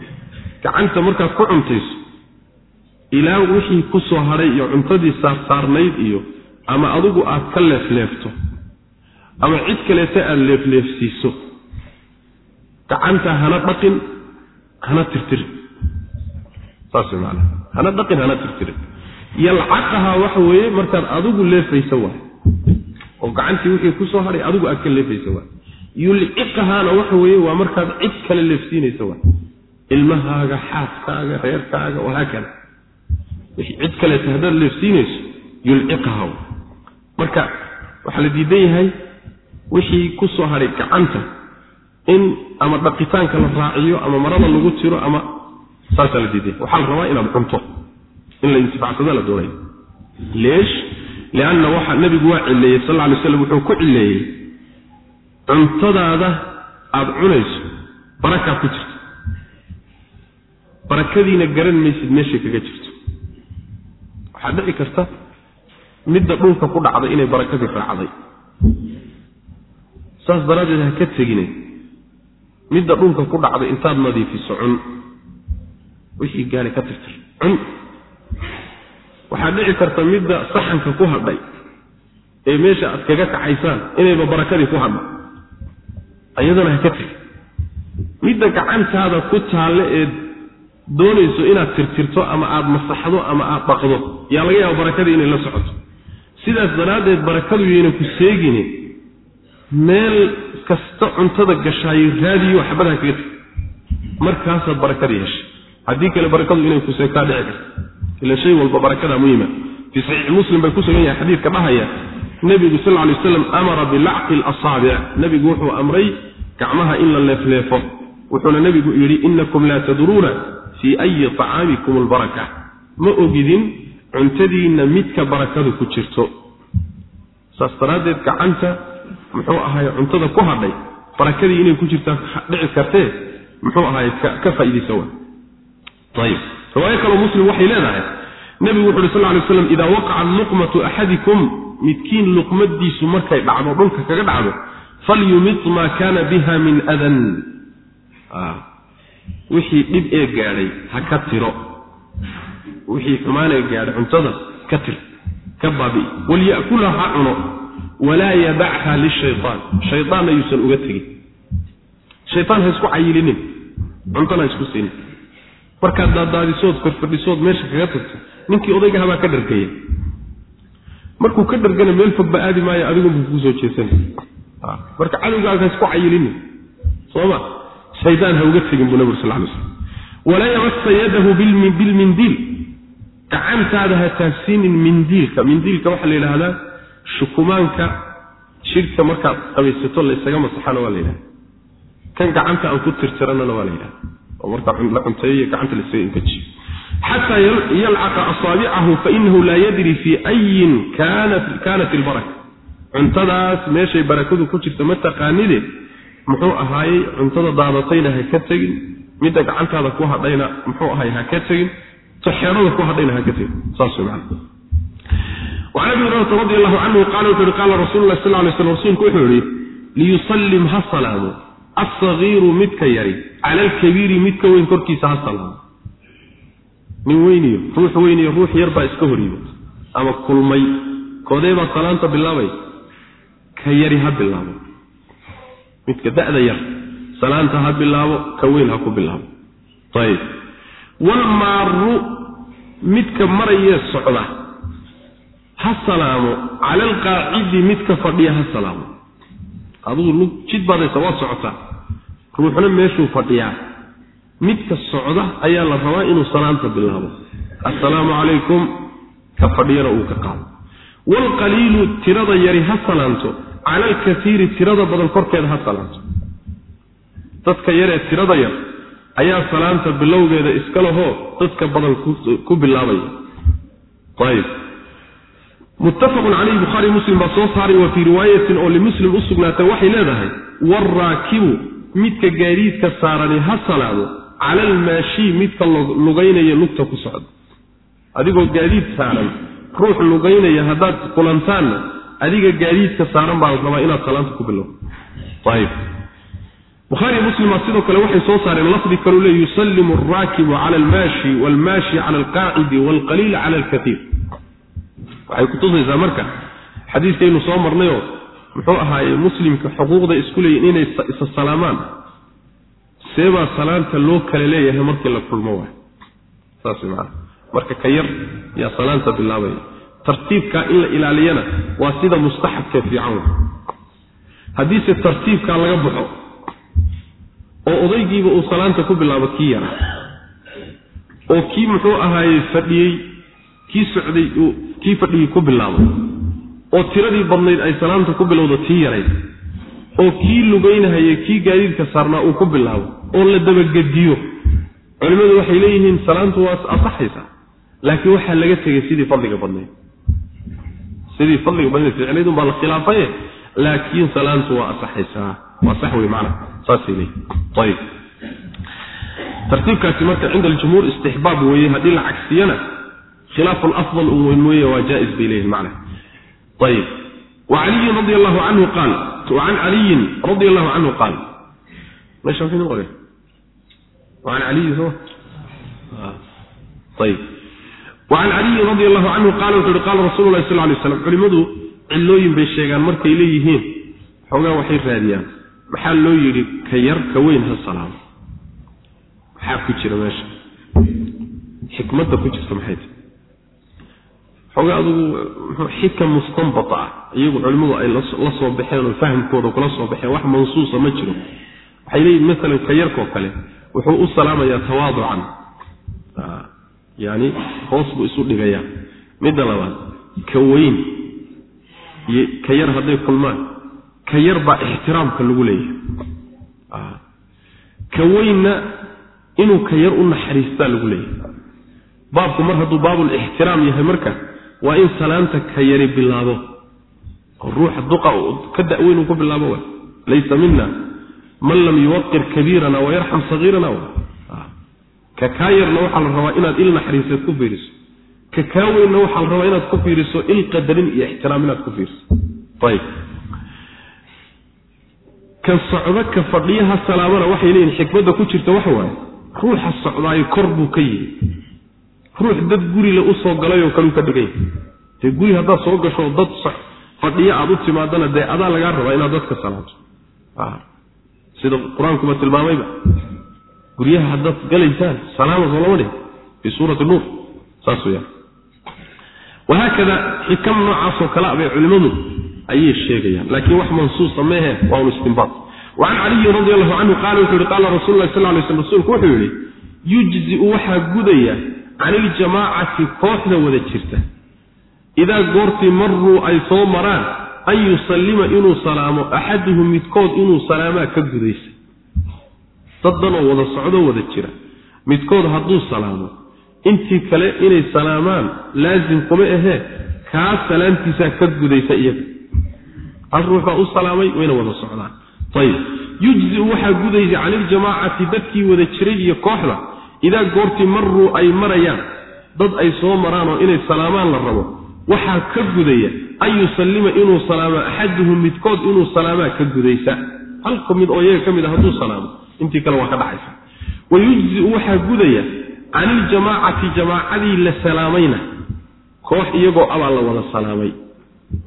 Gacanta markaad ku cuntayso ilaa wixii ku soo hadhay iyo cuntadii saarsaarnayd iyo ama adigu aad ka leefleefto ama cid kaleeta aada leefleefsiiso gacanta hana dhaqin hana tirtirin. Saas way maanaa hana dhaqin hana tirtirin yalcaqaha waxa weeye markaad adigu leefaysa waay. Oo gacantii wixii ku soo hadhay adigu aad ka leefaysa waay. Yulciqahaana waxa weeye waa markaad cid kale leefsiinaysa waay. Ilmahaaga xaaskaaga reerkaaga wahaakada cid kaleeta haddaad leefsiinayso yulciqaha waay. Marka waxaa la diidan yahay wixii ku soo hadhay gacanta in ama dhaqitaanka la raaciyo ama marada lagu tiro ama saasaa la diidan yahay. Waxaa la rabaa inaad cunto in la intifacsada la doonay. Leesh lianna waxa nebigu waa cileeyey sal alay slam wuxuu ku cileeyey cuntadaada aada cunayso barakaa ku jirta barakadiina garan maysid meeshay kaga jirto. Waxaa dhici karta midda dhulka ku dhacday inay barakadii raacday. Saas daraaddeed ha ka tegine midda dhulka ku dhacday intaad nadiifiso cun. Wixii gaali ka tirtir cun waxaa dhici karta midda saxanka ku hadhay ee meesha aad kaga kacaysaan inayba barakadii ku hadha ayadana ha ka tegi. Midda gacantaada ku taalle ee doonayso inaad tirtirto ama aada masaxdo ama aada dhaqdo yaa laga yaaba barakadii inay la socoto. Sidaas daraaddeed barakadu yayna ku seegine meel kasta cuntada gashaayo raadiyo xabadaha kaga tegi. Markaasaad barakada yeeshay. Haddii kale barakadu inay ku seegtaa dhici karta ila shay walba barakada muhima fii saxiixi muslim bay ku sugan yahay xadiidka dhahaya nebigu sal alay waslam amara bilacqi alasaabic nebigu wuxuu amray gacmaha in la leefleefo. Wuxuuna nebigu yidhi inakum laa tadruuna fii ayi tacaamikum albaraka. Ma ogidin cuntadiinna midka barakadu ku jirto. Saas daraaddeed gacanta muxuu ahaay cuntada ku hadhay barakadii inay ku jirtaa dhici kartee muxuu ahaay ka faa'iidaysa wa ayib riwaayo kaloo muslim waxay leedahay nebigu wuxu uhi sal ly slam idaa waqacat luqmatu axadikum midkiin luqmadiisu markay dhacdo dhulka kaga dhacdo falyumit maa kaana biha min adan wixii dhib ee gaadhay ha ka tiro. Wixii xumaanee gaadhay cuntada ka tir ka baabi'i walya'kulha ha cuno walaa yadacha lishayaan shayaanna yuusan uga tegin. Shayaan ha isku cayilinin cuntana ha isku siinin markaad daadaadisood farfadhisood meesha kaga tagto ninkii odaygaha baa ka dhargaya markuu ka dhargana meel fogba aadi maayo adigunbu kuu soo jeesan marka cadowgaaga ha isku cayilinin sooma shaydaan ha uga tegin buu nabig sal lay slam walaa yamasa yadahu bilmindiil gacantaada ha taabsiinin mindiilka mindiilka waxaa la yidhaahdaa shukumaanka jidhka markaad qabaysato laysaga masaxana waa la yidhahda kan gacanta aan ku tirtiranana waa la yidhahda oo markaa la cunteeyo gacanta laysaga inkajiyo xataa yalcaqa asaabicahu fainahu laa yadri fii ayin kaanat ilbaraka cuntadaas meeshay barakadu ku jirta ma taqaanide muxuu ahaayey cuntada daadatayna ha ka tegin midda gacantaada ku hadhayna muxuu ahaay ha ka tegin taxeerada ku hadhayna ha ka tegin saas way macana وعن ابي هريره رضي الله عنه قال وحده قال رسول الله صلى الله عليه وسلم رسولك وحده ليسلم هالسلام الصغير cala alkabiiri mid ka weyn korkiisa ha salaamo nin weyniyo ruux weyniyo ruux yar baa iska horyimid ama kulmay koodee baa salaanta bilaabay? Ka yari ha bilaabo. Midka da-da yar salaanta ha bilaabo ka weyn ha ku bilaabo. Ayib walmaaru midka marayee socda ha salaamo. Calaalqaacidi midka fadhiya ha salaamo. Adugu jid baadaysa waa socotaa ruuxna meeshuu fadhiyaa. Midka socda ayaa la rabaa inuu salaanta bilaabo. Assalaamu calaykum ka fadhiyana uu ka qaado. Waalqaliilu tirada yari ha salaanto cala alkasiiri tirada badan korkeeda ha salaanto. Dadka yaree tirada yar ayaa salaanta bilowgeeda iska lahoo dadka badan ku bilaabaya. Ayb muttafaqun caleyhi bukhaari muslim baa soo saaray wa fii riwaayatin oo limuslim u sugnaatay waxay leedahay waaraakibu midka gaadiidka saarani ha salaamo cala almaashii midka lugaynaya lugta ku socda adigoo gaadiid saaran ruux lugaynaya haddaad kulantaanna adiga gaadiidka saaran baa rabaa inaad salaanta ku bilowdo. Ayb bukhaari muslima sidoo kale waxay soo saareen lafdi kaleu le yusallimu alraakibu cala almaashi waalmaashi cala alqaacidi waalqaliil cala alkaiir waxay kutusaysaa marka xadiiskaynu soo marnayoo muxuu ahaaye muslimka xuquuqda isku leeyihiin inay isa salaamaan. Seebaa salaanta loo kala leeyahay markii la kulmo waay saas maana marka ka yar yaa salaanta bilaabaya tartiibkaa in la ilaaliyana waa sida mustaxabkee fiican wa haddiise tartiibkaa laga baxo oo odaygiiba uu salaanta ku bilaabo kii yaraa oo kii muxuu ahaaye fadhiyey kii socday uu kii fadhigii ku bilaabo oo tiradii badnayd ay salaanta ku bilowdo tii yarayd oo kii lugaynahayay kii gaadiidka saarnaa uu ku bilaabo oo la dabagediyo. culimmadu waxay leeyihiin salaantu waa asaxaysaa. laakiin waxaa laga tegay sidii fadliga badnayd. sidii fadliga badnayd ficnaydun baa la khilaafaye laakiin salaantu waa asaxaysaa. waa sax wey macna. saasay leeyihiin ayib tartiibkaasi marka cinda aljumhuur istixbaab weeye haddii la cagsiyana khilaaf alafdal un weyn mooye waa jaa-is bay leeyihiin macna ayib wacaliyin radi allahu canhu qaal wacan caliyin radi allahu canhu qaal wacan caliyin soo ayib wacan caliyin radi allahu canhu qaala wuxu uhi qaala rasulu lahi sal ly slam culimmadu cillooyin bay sheegaan markay leeyihiin xoogaa waxay raadiyaan maxaa loo yidhi ka yar ka weyn ha salaamo maxaa ku jira meesha xikmadda ku jirta maxay tahy xoogaa adugu xikam mustanbata ah iyagu culimmadu ay la soo baxeen oo fahamkooda kula soo baxeen wax mansuusa ma jiro. Waxay leeyihiin maalan ka yarkoo kale wuxuu u salaamayaa tawaaducan. Yani hoos buu isu dhigayaa. Midda labaad ka weyn. Iyo ka yar hadday kulmaan ka yar baa ixtiraamka lagu leeyahay. Ka weynna inuu ka yar u naxariistaa lagu leeyahay. Baabku mar hadduu baabulixtiraam yahay marka waa in salaanta ka yari bilaabo. Oo ruuxa duqa ka daweyn uu ku bilaabo wa laysa mina man lam yuwaqir kabiirana wayarxam sagiirana ka kaa yarna waxaa la rabaa inaad il naxariiseed ku fiiriso. Ka kaa weynna waxaa la rabaa inaad ku fiiriso il qadarin iyo ixtiraam inaad ku fiiriso. Ayib ka socdo ka fadhiyaha salaamana waxay leeyihiin xikmadda ku jirta waxa waaye ruuxa socdaayo kor buu ka yimi ruux dad gurile u soo galayoo kaleu ka dhigay. Dee guri haddaad soo gasho dad fadhiyo aada u timaadana dee adaa lagaa rabaa inaad dadka salaamto sida qur'aankuba tilmaamayba? Guryaha haddaad galaysaan salaama soo lama dhihin fii suurati nuur. Saas weyaan wahaakada xikam noocaasoo kale a bay culimmadu ayay sheegayaan. Laakiin wax mansuusa meehe waa un istimbaad wacan caliyin radi allahu canhu qaala wuxuu yihi qaala rasul sal lay sl rsulku wuxuu yihi yujziu waxaa gudaya can iljamaacati kooxda wada jirta. Idaa goortii maruu ay soo maraan an yusallima inuu salaamo axaduhum midkood inuu salaamaa ka gudaysa dad oo wada socdo wada jira. Midkood hadduu salaamo. Intii kale inay salaamaan laasim kuma ahee kaa salaamtiisaa ka gudaysa iyaga. Hal ruux baa u salaamay wayna wada socdaan. Ayib yujziu waxaa gudaysa can iljamaacati dadkii wada jiray iyo kooxda idaa goortii maruu ay marayaan dad ay soo maraan oo inay salaamaan la rabo waxaa ka gudaya an yusallima inuu salaamo axaduhum midkood inuu salaamaa ka gudaysa. Halka mid oo iyaga ka mid a hadduu salaamo intii kale waa ka dhacaysa wayujziu waxaa gudaya can iljamaacati jamaacadii la salaamayna koox iyagoo abaa la wada salaamay.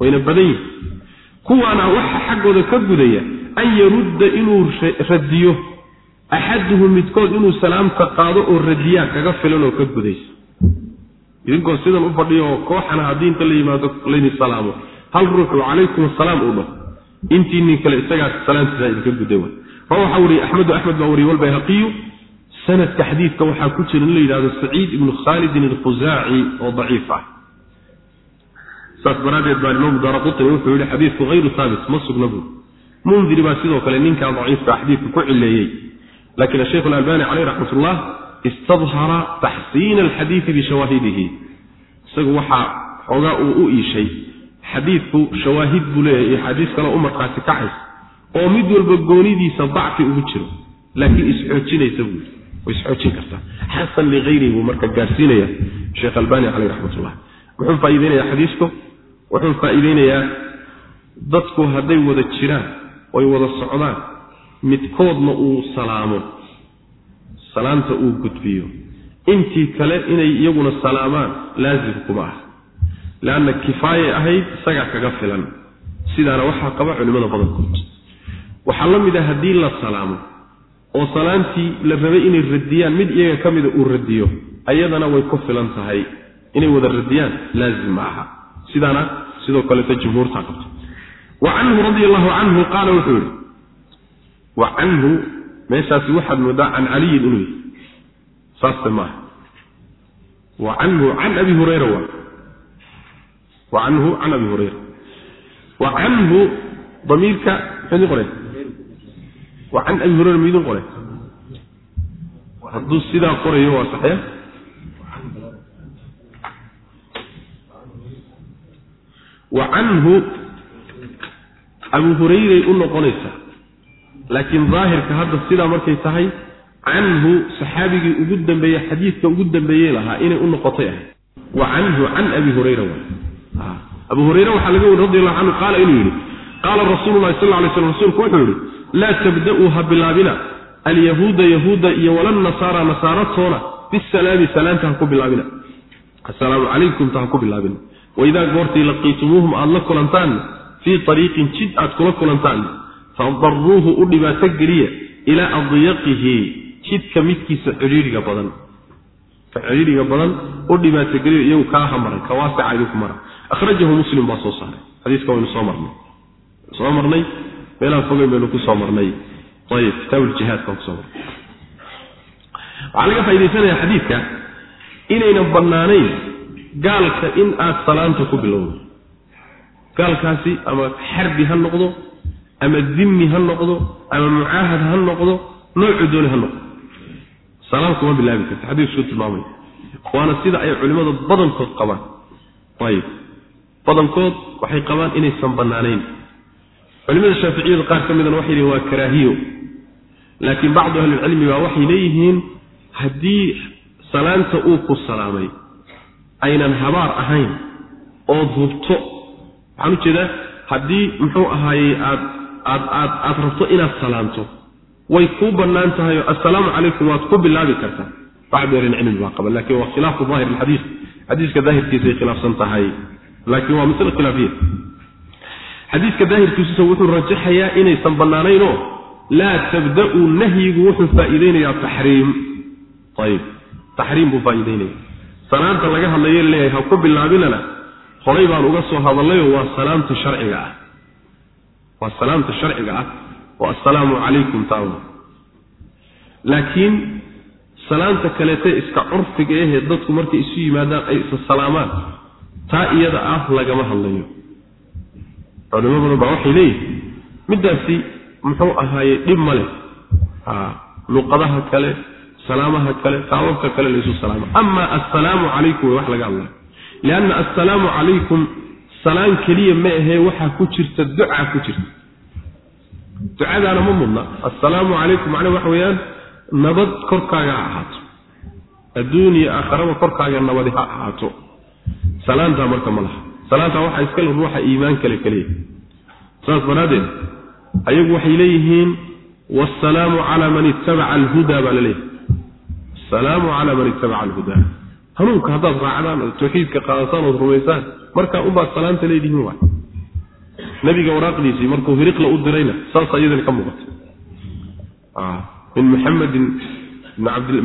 Wayna badan yihiin kuwaana waxa xaggooda ka gudaya an yarudda inuu radiyo axaduhum midkood inuu salaamta qaado oo radiyaa kaga filan oo ka gudaysa idinkoo sidan u fadhiyo oo kooxana haddii inta la yimaado layni salaamo hal ruuxu calaykum asalaam uu dhaho. Intii kale isagaa salaamtiisa idinka guday wa. Rawaxa wariye axmedu axmed baa wariye walbayhaqiyu. Sanadka xadiidka waxaa ku jira in la yidhahdo saciid ibnu khaalidin alkhusaaci oo daciif ah. Saas daraaddeed baa imaamu daaraqutani wuxuu yihi xadiidku hayru haabit ma sugna buuri mundiri baa sidoo kale ninkaa daciifka xadiidka ku cileeyey laakiin asheikh alalbani caleyh raxmat ullah istadhara taxsiina alxadiidi bishawaahidihi isagu waxaa xoogaa uu u iishay xadiidku shawaahid buu leeyahay iyo xadiis kaleo u markhaati kacays oo mid walba goonidiisa dacfi ugu jiro laakiin isxoojinaysa buu way isxoojin kartaa xasan ligayrihi buu marka gaarsiinaya sheekh albani caleyh raxmatullah muxuu faa'iideynayaa xadiisku wuxuu faa'iideynayaa dadku hadday wada jiraan oy wada socdaan midkoodna uu salaamo salaanta uu gudbiyo. Intii kale inay iyaguna salaamaan laasim kuma ah leanna kifaayay ahayd isagaa kaga filan. Sidaana waxaa qaba culimmada badankood. Waxaa la mid ah haddii la salaamo oo salaantii la rabay inay radiyaan mid iyaga ka mida uu radiyo ayadana way ku filan tahay. Inay wada radiyaan laazim ma aha. Sidaana sidoo kaleeta jumhuurtaa qabta. Wa canhu radia allahu canhu qaala wuxuu yihi wa canhu meeshaasi waxaad moodaa can caliyin inuu yihi saasta maaha wa canhu can abi hurayra waa. Wa canhu can abi hurayra. Wa canhu damiirka idin qoreen wa can abi hurayra ma idin qoreen hadduu sidaa qorayo waa saxya wa canhu abu hurayray u noqonaysaa laakiin daahirka hadda sidaa markay tahay canhu saxaabigii ugu dambeeye xadiidka ugu dambeeyey lahaa inay u noqotay ahayd wa canhu can abi hurayra wa abu hurayre waxaa laga weri radi allahu canhu qaala inuu yidhi qaala rasuulu lahi sal lay slam rasuulku wuxuu yidhi laa tabda'uu ha bilaabina alyahuuda yahuudda iyo walannasaara nasaaratoona bisalaami salaanta ha ku bilaabina. Assalaamu calaykumta ha ku bilaabina waidaa goortii laqiitumuuhum aada la kulantaan fii ariiqin jid aad kula kulantaan fadaruuhu u dhibaato geliya ilaa adyaqihi jidka midkiisa cidhiiriga badan. Cidhiiriga badan u dhibaato geliya iyagu kaa hamaran ka waasica idinku mara akhrajahu muslim baa soo saaray. Xadiiska waynu soo marnay. Soo marnay? Meelaan fogeyn baynu ku marnay. Ayib kitaabuuljihaad baan ku soo marnay. Waxaa laga faa'idaysanayaa xadiidka inaynan bannaanayn gaalka in aad salaanta ku bilowdo. Gaalkaasi ama xarbi ha noqdo ama dimmi ha noqdo ama mucaahad ha noqdo noocu dooni ha noqdo. Salaam kuma bilaabi karta xadiisku tilmaamaya waana sida ay culimmada badankood qabaan. Ayib. Badankood waxay qabaan inaysan bannaanayn culimada shaaficiyada qaar ka midana waxay yihiin waa karaahiyo. Laakiin bacdu ahlilcilmi baa waxay leeyihiin haddii salaanta uu ku salaamay aynan habaar ahayn ood hubto waxaan u jeedaa haddii muxuu ahaayey aad aad aad aad rabto inaad salaamto way kuu bannaan tahay assalaamu calaykum waad ku bilaabi kartaa. Bacdu ahlilcilmi baa qaba laakiin waa khilaafu daahir alxadiis. Xadiiska daahirkiisay khilaafsan tahay. Laakiin waa masle khilaafiya xadiiska daahirkiisusa wuxuu rajaxayaa inaysan bannaanaynoo laa tabda'uu nahyigu wuxuu faa'iideynayaa taxriim. Ayib taxriim buu faa'iideynaya salaanta laga hadlayo leeyahay ha ku bilaabinana horay baan uga soo hadallayoo waa salaamta sharciga ah waa salaamta sharciga ah. Oo assalaamu calaykum taaw laakiin salaanta kaleete iska curfiga ahee dadku markay isu yimaadaan ay isa salaamaan. Taa iyada ah lagama hadlayo. Culimo badan baa waxay leeyihiin middaasi muxuu ahaaye dhib ma leh. Luqadaha kale salaamaha kale taababka kale laysu salaamo. Ama assalaamu calaykum way wax laga hadlaya lianna assalaamu calaykum salaan keliya ma ahee waxaa ku jirta duca ku jirta. Ducadaana ma mudna. Assalaamu calaykum macnaa waxa weeyaan nabad korkaaga ha ahaato. Adduun iyo aakharaba korkaaga nabadi ha ahaato. Salaantaa marka ma laha. Salaantaa waxaa iskale ruuxa iimaan kale keliya saas daraaddeed ayagu waxay leeyihiin wasalaamu calaa man ittabaca alhudaa baa la leeyahay. Asalaamu calaa man ittabaca alhudaa hanuunka haddaad raacdaan ood tawxiidka qaadataan ood rumaysaan markaa unbaad salaanta leedihiin waay. Nabiga waraaqdiisii markuu hiriqla u dirayna saasa iyadana ka muuqata min muxamedin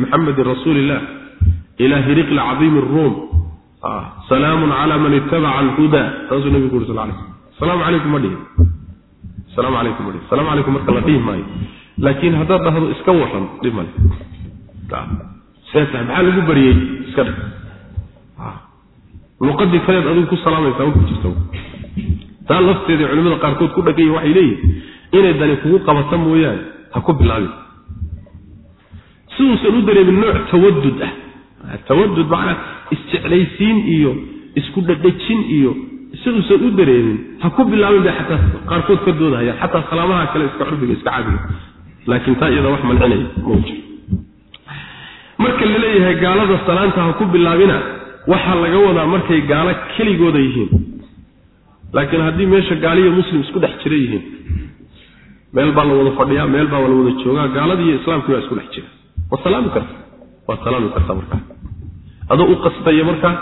maxamedin rasuuli illah ilaa hiriqla cadiimi ruum salaamun calaa man ittabaca alhudaa saasuu nabigu uri sal lay salaamu calaykum ma dhihin salaamu calaykum ma dhihin salaamu calaykum marka la dhihi maayo. Laakiin haddaad dhahdo iska waran dhib male sidaas maxaa lagu bariyey? Iska dheh luqadii kaleed adigu ku salaamaysaa ma ku jirta taa lafteeda culimada qaarkood ku dhagaya waxay leeyihiin inay dani kugu qabata mooyaane ha ku bilaabin. Siduusan u dareemin nooc tawadud ah. Tawadud macnaa isjeclaysiin iyo isku dhadhajin iyo siduusan u dareemin ha ku bilaabin bay xataa qaarkood ka doodahayaan xataa salaamaha kale iska curbiga iska caadiga laakiin taa iyada wax mancinaya mau jiro marka la leeyahay gaalada salaanta ha ku bilaabina waxaa laga wadaa markay gaalo keligooda yihiin. Laakiin haddii meesha gaaliyo muslim isku dhex jira yihiin meel baa la wada fadhiyaa meel baa la wada joogaa gaaladii iyo islaamkii baa isku dhex jira. Waa salaami karta waa salaami karta markaa adoo u qastaya markaa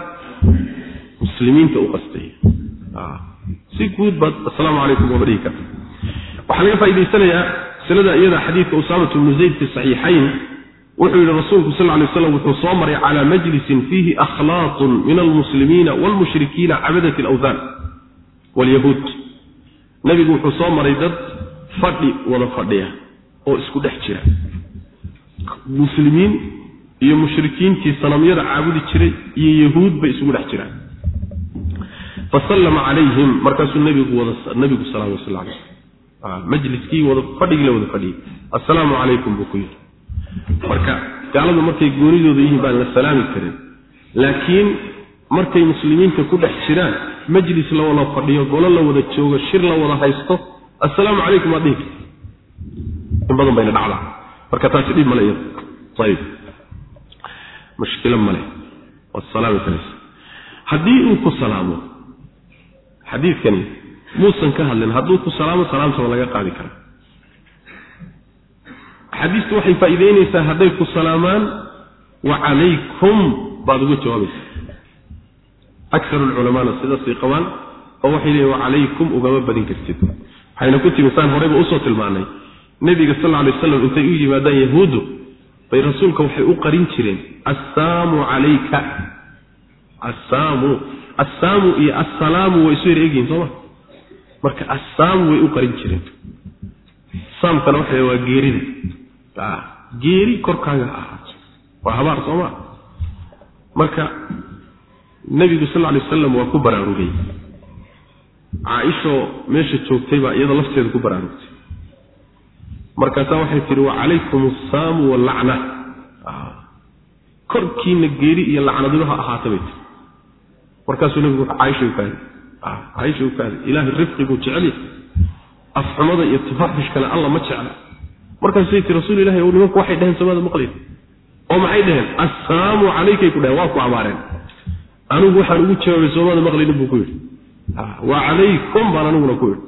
muslimiinta u qastaya. Si guud baad assalaamu calaykum ooma dhihi karta waxaa laga faa'idaysanayaa masalada iyada xadiidka usaamatu bnu zayd fi saxiixayn wuxuu yidhi rasuulku sal lay slam wuxuu soo maray calaa majlisin fiihi akhlaaqun min almuslimiina waalmushrikiina cabadati alawthan waalyahuud nebigu wuxuu soo maray dad fadhi wada fadhiya oo isku dhex jira. Muslimiin iyo mushrikiintii sanamyada caabudi jiray iyo yahuud bay isugu dhex jiraan. Fasallama calayhim markaasuu nabigu wada nabigu salaamay sal alay majliskii wada fadhigii la wada fadhiyey assalaamu calaykum buu ku yidhi marka gaaladu markay goonidooda yihiin baan la salaami karin. Laakiin markay muslimiinta ku dhex jiraan majlis la wada fadhiyo golo la wada joogo shir la wada haysto assalaamu calaykum waad dhihi karta in badan bayna dhacdaa. Marka taasi dhib male iyada ayib mushkilo male waad salaami karaysa haddii uu ku salaamo xadiidkani muusan ka hadlin hadduu ku salaamo salaamta laga qaadi karaa xadiistu waxay faa'iideynaysaa hadday ku salaamaan wa calaykum baad uga jawaabaysa akar alculamaana sidaasay qabaan oo waxay leeyihiin wa calaykum ugama badin kartid. Waxayna ku timi saan horeyba u soo tilmaanay. Nebiga sal lla alay waslam intay u yimaadaan yahuuddu bay rasuulka waxay u qarin jireen assaamu calayka. Assaamu assaamu iyo assalaamu way isu yar egyihin sooma marka assaamu way u qarin jireen. Saamkana waxa waa geerida geeri korkaaga ha ahaato waa habaar sooma marka nebigu sal lla alay wasalam waa ku baraarugay caaishoo meesha joogtay baa iyada lafteeda ku baraarugtay. Markaasaa waxay tihi wa calaykum assaamu wallacna korkiina geeri iyo lacnadiba ha ahaata bay tii markaasuu nebigu caaisha u kaaday caaisha u kaaday ilaahay rifqiguu jecel afxumada iyo tafaxushkana alla ma jecla markaasay tii rasuul ilahi ow nimanku waxay dhaheen samaada maqlay oo maxay dhaheen? Assalaamu calaykay ku dhaheen waa ku abaareen. Anigu waxaan ugu jawaabay soomaada maqlaynin buu ku yidhi. Wa calaykum baan aniguna ku yidhi.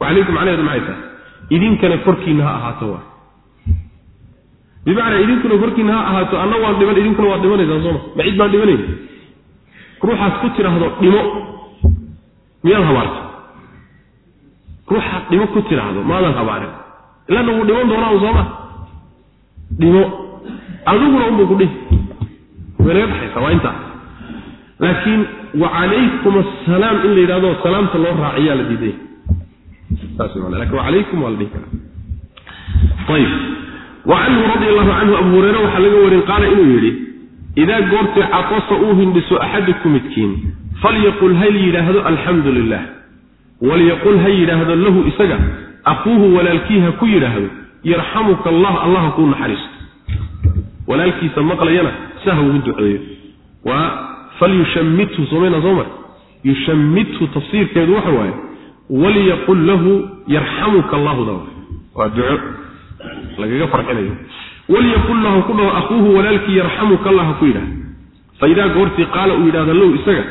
Wacalaykum macnaheedu maxay tahay idinkana korkiina ha ahaato waa. Bimacnaa idinkuna korkiina ha ahaato anna waan dhiman idinkuna waad dhimanaysaan sooma. Ma cid baan dhimanayna ruuxaad ku tidhaahdo dhimo. Miyaad habaarta ruuxaad dhimo ku tidhaahdo maadan habaarin ilaana wuu dhiman doonaa sooma dhimo adiguna unbuu ku dhihi. Way naga dhaxaysaa waa intaa. Laakiin wa calaykum assalaam in la yidhahdo salaamta loo raaciyaa la diiday laakiin wacalaykum waa la dhihi karaa. Ayib wa canhu radi allahu canhu abu hureyre waxaa laga warin qaala inuu yidhi idaa goortii catasa uu hindhiso axaduku midkiin falyaqul ha yidhaahdo alxamdu lilah walyaqul ha yidhaahdo lahu isaga akuuhu walaalkii ha ku yidhaahdo yarxamuka allah allah kuu naxariisto walaalkiisa maqlayana sa ugu duceeyo. Waa falyushammithu somayna soo mar yushammithu tafsiirkeedu waxa waaye walyaqul lahu yarxamuka allahu da waa duco lagaga farxinayo walyaqul lahu ku dhaho akuuhu walaalkii yarxamuka allah ha ku yidhahdo faidaa goortii qaala uu yidhahdo lahu isaga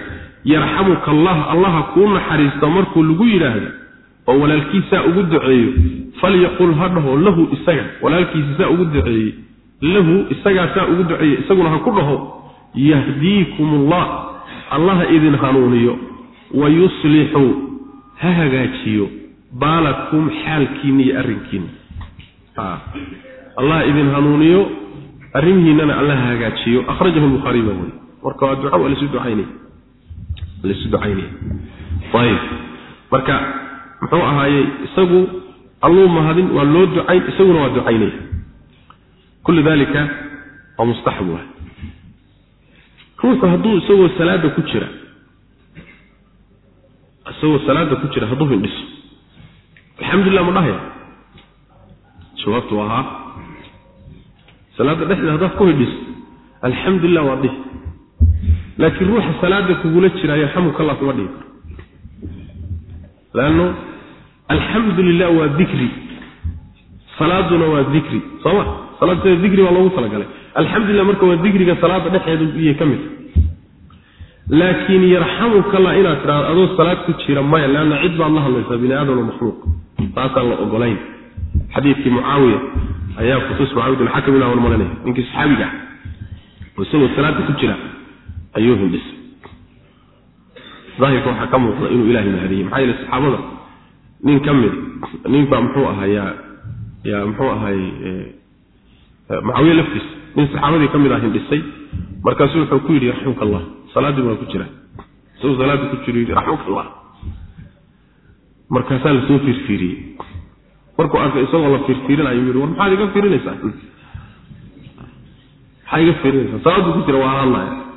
yarxamuka allah allaha kuu naxariista markuu lagu yidhaahdo oo walaalkiisaa ugu duceeyo falyaqul ha dhaho lahu isaga. Walaalkiisa saa ugu duceeyey lahu isagaa saa ugu duceeyey isaguna ha ku dhaho. Yahdiikum allah allaha idin hanuuniyo. Wa yuslixu ha hagaajiyo. Baalakum xaalkiinna iyo arrinkiinna allah idin hanuuniyo arrimihiinnana alla ha hagaajiyo. Akhrajahu lbukhaariy baa weriy marka waa duca waa lasu ducaynaya lasu ducaynaya ayib. Marka muxuu ahaayey isagu alluu mahadin waa loo ducayn isaguna waa ducaynaya. Kullu dalika waa mustaxab waay ruuxu hadduu isagoo salaada ku jira isagoo salaada ku jira hadduu hindhiso alxamdulilah ma dhahaya? Jawaabtu waa haa salaadda dhexdeeda haddaad ku hindhiso alxamdulilah waa dhihi. Laakiin ruuxa salaada kugula jira yarxamukallah kuma dhihi karo leanno alxamdu lilah waa dikri salaaduna waa dikri sooma salaad sida dikri baa loogu talagalay. Alxamdulilah marka waa dikriga salaada dhexeedu iyo ka mid. Laakiin yarxamukallah inaad tidhahdo adoo salaad ku jira maya leanna cid baad la hadlaysaa bini aadam makhluuq. Taasaan la ogolayn. Xadiidkii mucaawiya ayaa kutus mucaawiyat alxakam ilah wan malanaya ninkii saxaabiga ah. Oo isagoo salaada ku jira ayuu hindhisay daahirka waxaa ka muuqda inuu ilahay mahadiyey maxaa yeele saxaabada nin ka mid nin baa muxuu ahaa yaa muxuu ahay mucaawiye laftiisa. Nin saxaabadii ka mid ah hindhisay. Markaasuu wuxuu ku yidhi raxmuka allah salaaddii baa ku jira isagoo salaadda ku jiro yidhi raxmuka allah markaasaa la soo fiirfiiriyey. Markuu arkay isagoo la fiirfiirinayo yidhi war maxaad iga fiirinaysaa? Maxaa iga fiirinaysaa? Salaaddu ku jira waa hadlaya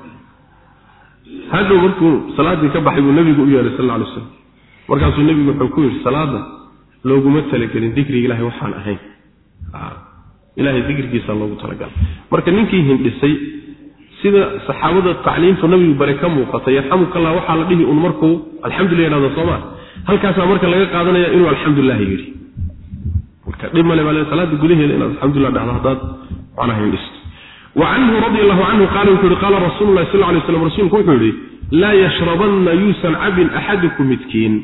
hadhow markuu salaaddii ka baxay buu nebigu u yeehay sal alay slam markaasuu nebigu wuxuu ku yidhi salaadda looguma talagelin dikriga ilahay waxaan ahayn. Ilahay dikrigiisa loogu talagalay marka ninkii hindhisay sida saxaabada tacliimtu nabigu bare ka muuqatay yarxamukallah waxaa la dhihi un markuu alxamdulilah yhahdo sooma halkaasaa marka laga qaadanaya inuu alxamdulilah yidhi. Marka dhib male baa salaada gudaheeda inaad alxamdulilah dhahdo haddaad macnaha hindhisto wa canhu radi allahu canhu qaala wuxuu yihi qaala rasuulu lahi sal lay slam rasuulku wuxuu yihi laa yashrabanna yuusan cabin axadukum midkiin.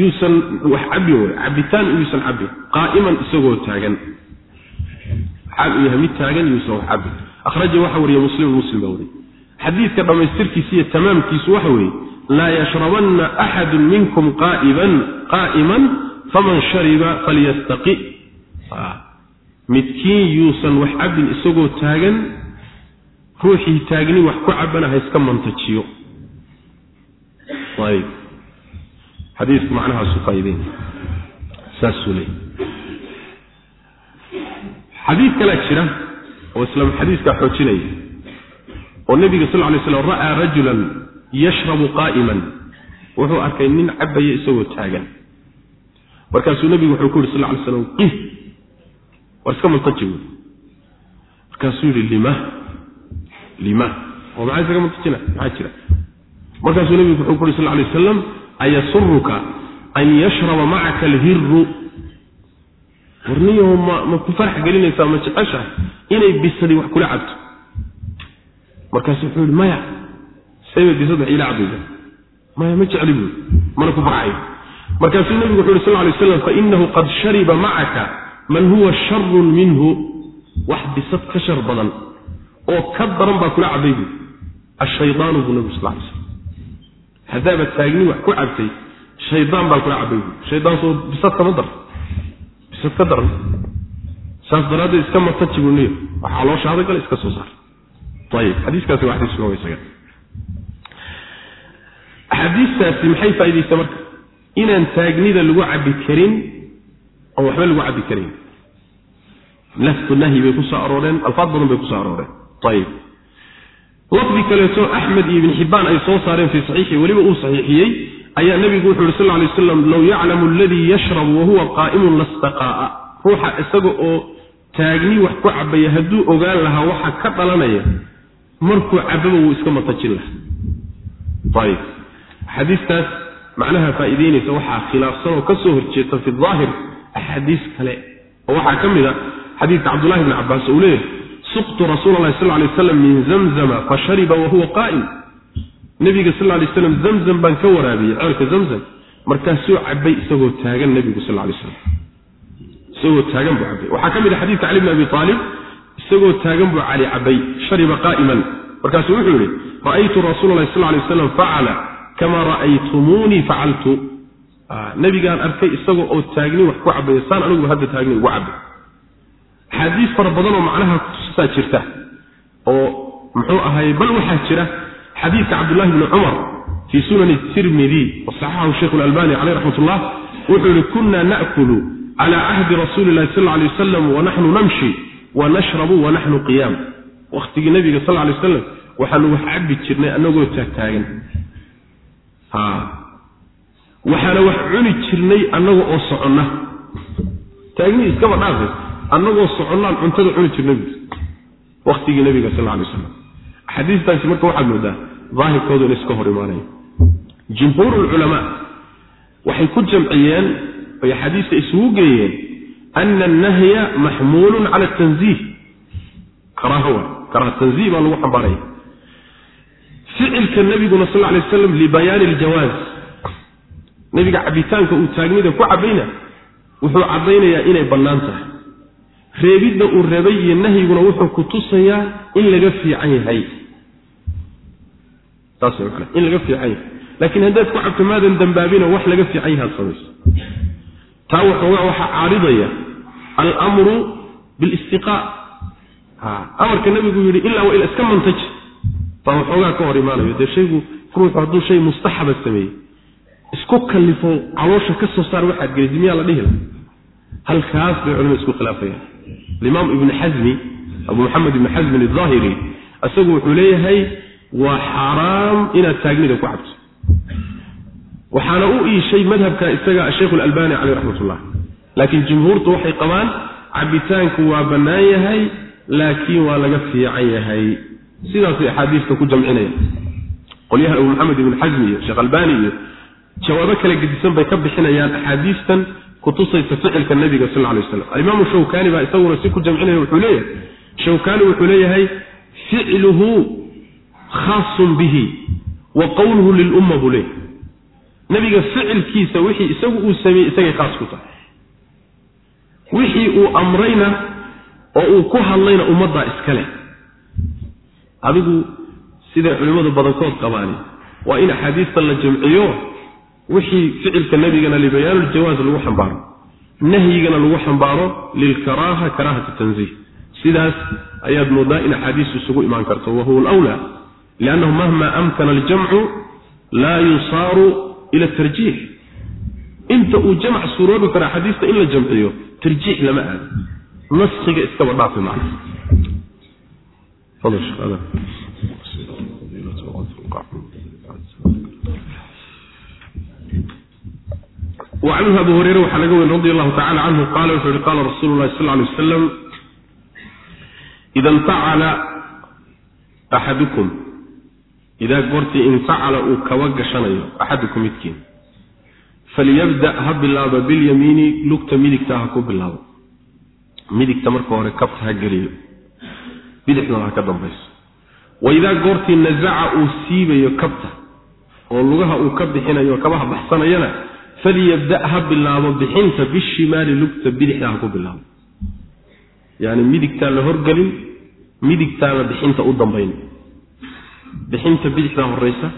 Yuusan wax cabin wey cabitaan yuusan cabin qaa'iman isagoo taagan. Mid taagan yuusan wax cabin akhraja waxa wariye muslim muslim baa wariye xadiidka dhammaystirkiisa iyo tamaamkiisu waxa weeye laa yashrabanna axadun minkum qaa'iman faman shariba falyastaqi midkiin yuusan wax cabin isagoo taagan ruuxii taagni wax ku cabana ha iska mantajiyo ayb xadiisku macnahaasu faa'ideyn saasuu leeyay xadiid kalaa jira oo isla xadiiskaa xoojinaya oo nebiga sal ly slam ra'aa rajulan yashrabu qaa'iman wuxuu arkay nin cabaya isagoo taagan. Markaasuu nebigu wuxuu ku yidhi sal ly slam qih war iska mantaji wey markaasuu yidhi lima lima. Oo maxaa isaga mantajina maxaa jira? Markaasuu nebigu wuxuu ku yidhi sal lay wasalam ayasuruka an yashraba macaka alhiru warniyaho ma ma ku farax gelinaysaa ma jeceshahay inay bisadi wax kula cabto. Markaasu wuxuu yihi maya saybay bisad wax iila maya ma jecli buui mana ku farxayo markaasuu nebigu wuxu yhi sal lay slam fainahu qad shariba macaka man huwa sharun minhu wax bisad ka shar badan oo ka daran baa kula cabay buui ashaydaanu buu nebigu sal lay haddaaba taagni wax ku cabtay shaydaan baa kula cabay buui shaydaan soo bisad kama dar. Bisad ka daran. Saas daraaddeed iska mataji buu niyo waxaa loo shaaday gale iska soo saar. Ayib xadiiskaasi waa xadiis sugan isaga. Axaadiistaasi maxay faa'idaysay marka? Inaan taagnida lagu cabbi karin oo waxba lagu cabbi karin lafdu nahyi bay ku soo arooreen alfaad badan bay ku soo arooreen. Ayib lafdi kaleeto axmed iyo ibn xibbaan ay soo saareen fii saxiixi weliba uu saxiixiyey. Ayaa nebigu wuxu uhi sal ly aslam low yaclamu aladii yashrabu wahuwa qaa'imun lastaqaa'a. Ruuxa isaga oo taagni wax ku cabaya hadduu ogaan lahaa waxa ka dhalanaya markuu cababa wuu iska matajin lahaa. Ayib axaadiistaas macnaha faa'iideynaysa waxaa khilaafsan oo ka soo horjeeta fi daahir axaadiis kale. Oo waxaa ka mid a xadiidka cabdullahi bni cabbaas uu leeyahy suqtu rasuula allahi sal lay waslam min zamzama fashariba wahuwa qaa'im nebiga sal lay slam zamzam baan ka waraabiyey ceelka zamzam markaasuu cabay isagoo taagan nebigu sal lay slam isagoo taagan buu cabay waxaa ka mid a xadiidka cali bni abi aalib isagoo taagan buu cali cabay shariba qaa'iman. Markaasuu wuxuu yihi ra'aytu rasuula lahi sal lay waslam facala kama ra'aytumuunii facaltu nebigaan arkay isagoo oo taagni wax ku cabaya saan aniguba hadda taagni ugu cabay axaadiis fara badan oo macnaha kutusaa jirta oo muxuu ahaye bal waxaa jira xadiidka cabdullahi bni cumar fii sunani tirmidi wasaxaxahu sheikhu lalbani caleyh raxmat ullah wuxuu yihi kuna na'kulu cala cahdi rasuuli llahi sal lay wasalam wanaxnu namshi wanashrabu wanaxnu qiyaam wakhtigii nabiga sal lay wasalam waxaanu wax cabbi jirnay annagoo taagtaagan. Waxaana wax cuni jirnay annaga oo soconna. Taagni iskaba dhaafe annagoo soconnaan cuntada cuni jirnay buui wakhtigii nabiga sal lay wasalam axaadiistaasi marka waxaad moodaa daahirkoodu in iska hor imaanaya jumhuur lculamaa waxay ku jamciyeen oy axaadiista isugu geeyeen ana annahya maxmuulun cala tanziih. Karaaha wa karaaha tanziih baa lagu xambaaraya. Ficilka nabiguna sal lay waslam libayaani aljawaaz nebiga cabitaanka uu taagnida ku cabayna wuxuu caddaynayaa inay bannaan tahay reebidda uu reebay iyo nahyiguna wuxuu ku tusayaa in laga fiican yahay. Saas man in laga fiican yahay. Laakiin haddaad ku cabto maadan dambaabina wax laga fiican yahaad samayso. Taa waxoogaa waxaa caaridaya almru bilistiqaa. Amarka nabigu yidhi ilaa waa ila iska mantaji. Baa waxoogaa ka hor imaanayo. Dee shaygu ruuxu hadduu shay mustaxaba sameeyey. Isku kallifo caloosha ka soo saar waxaad gelisi miyaa la dhihi halkaas bay culimadu isku khilaafayaan alimaam ibnu xasmi abu maxamed ibni xasmin azaahiri isagu wuxuu leeyahay waa xaaraam inaad taagnida ku cabto waxaana u iishay madhabka isaga asheikhu alalbani caleyh raxmat ullah laakiin jumhuurtu waxay qabaan cabitaanku waa bannaan yahay laakiin waa laga fiican yahay. Sidaasay axaadiista ku jamcinayaan. Qolyahan abu maxamed ibn xasmi iyo sheekh albani iyo jawaabo kala gedisan bay ka bixinayaan axaadiistan kutusaysa ficilka nabiga sal lay waslam alimaamu shawkani baa isaguna si ku jamcinaya wuxuu leeyahay shawkani wuxuu leeyahay ficluhu khaasun bihi wa qowluhu lilumma buu leeyahy nabiga ficilkiisa wixii isagu uu sameeyey isagay khaas ku tahay. Wixii uu amrayna oo uu ku hadlayna ummaddaa iskale adigu siday culimmadu badankood qabaani waa in axaadiista la jamciyo wixii ficilka nebigana libayaanuuljawaaz lagu xambaaro. Nahyigana lagu xambaaro lilkaraaha karaahati tanziih. Sidaas ayaad moodaa in axaadiistu isugu imaan karto. Wa huwa alwlaa liannahu mahma amkana aljamcu laa yusaaru ila tarjiix inta uu jamc suuroobi karo axaadiista in la jamciyo tarjiix lama aado. Naskiga iskaba dhaafi maa wacanhu abu hureyre waxaa laga weyn radi allahu tacala canhu qaala wuxuu yihi qaala rasuulu lahi sal lay wasalam ida intacala axadukum idaa goortii intacala uu kaba gashanayo axadukum midkiin falyabda ha bilaaba bilyamiini lugta midigta ha ku bilaabo. Midigta marka hore kabta ha geliyo bidixdana ha ka dambayso. Waidaa goortii falyabda ha bilaabo bixinta bishimaali lugta bidixda ha ku bilaabo yani midigtaan la horgelin midigtaana bixinta u dambayn bixinta bidixdaa horeysa